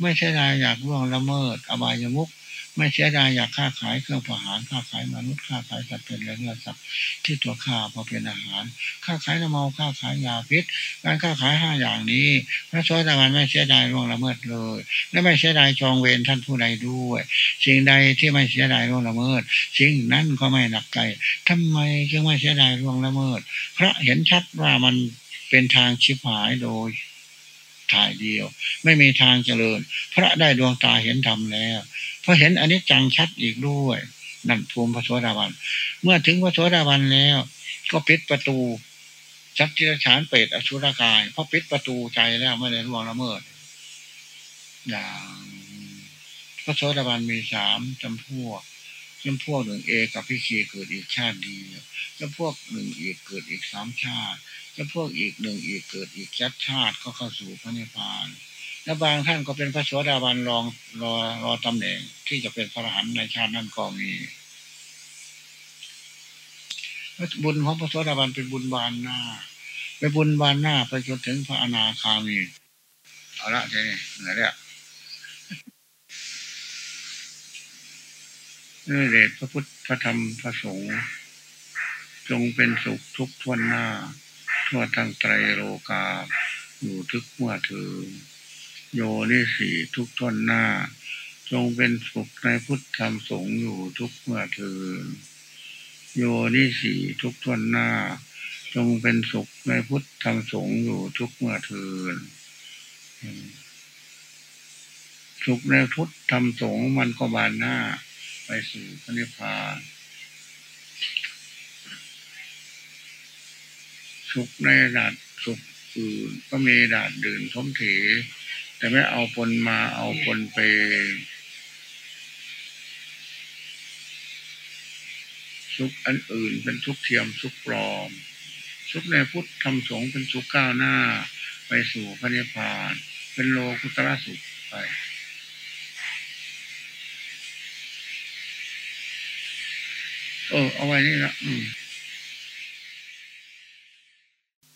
ไม่เสียดายอยากล่วงละเมิด อบายมุกไม่เสียดายอยากค้าขายเครื่องประหารค้าขายมนุษย์ค้าขายสัตว์เป็นและเนื้อสัตว์ที่ตัวข้าพอเป็นอาหารค้าขายน้ำเมาค้าขายยาพิษการค้าขายห้าอย่างนี้ พระโสดาบันไม่เสียดายล่วงละเมิดเลย และไม่เสียดายจองเวรท่านผู้ใดด้วย สิ่งใดที่ไม่เสียดายล่วงละเมิด สิ่งนั้นก็ไม่หนักใจทำไมจึงไม่เสียดายล่วงละเมิดเพราะเห็นชัดว่ามันเป็นทางชิบหายโดย ถ่ายเดียว ไม่มีทางเจริญ พระได้ดวงตาเห็นธรรมแล้วพอเห็นอันนี้จังชัดอีกด้วย นั่นภูมิพระโสดาบัน เมื่อถึงพระโสดาบันแล้ว ก็ปิดประตูชักจิรฉานเปรตอสุรกายพอปิดประตูใจแล้วไม่ได้ร่วงละเมิดอย่างพระโสดาบันมีสามจำพวกจำพวกหนึ่งเอกับพิคีเกิดอีกชาติดีจำพวกหนึ่งอีกเกิดอีกสามชาติ จำพวกอีกหนึ่งอีกเกิดอีกชัดชาติก็เข้าสู่พระนิพพาน และบางท่านก็เป็นพระโสดาบันรองรอรอตำแหน่งที่จะเป็นพระอรหันต์ในชาตินั้นก็มีบุญของพระโสดาบันเป็นบุญบานหน้าไปบุญบานหน้าไปจนถึงพระอนาคามีเอาละทีนี้เหนื่อยแล้วนี่เดชพระพุทธพระธรรมพระสงฆ์จงเป็นสุขทุกทวนหน้า ทั่วทั้งไตรโลกา อยู่ทุกเมื่อถือ โยนิสีทุกทนหน้า จงเป็นสุขในพุทธธรรมสงฆ์อยู่ทุกเมื่อถินโยนิสีทุกทนหน้า จงเป็นสุขในพุทธธรรมสงฆ์อยู่ทุกเมื่อถินสุขในพุทธธรรมสงฆ์มันก็บานหน้า ไปสู่พระนิพพาน สุขในระดับสุขอื่นก็มีดาดดื่นทมเถแต่ไม่เอาปนมาเอาปนไปสุขอันอื่นเป็นทุกเทียมสุขปลอม สุขในพุทธทำสงเป็นสุขก้าวหน้า ไปสู่พระนิพพาน เป็นโลกุตระสุขไปเออเอาไว้นี่ละอืม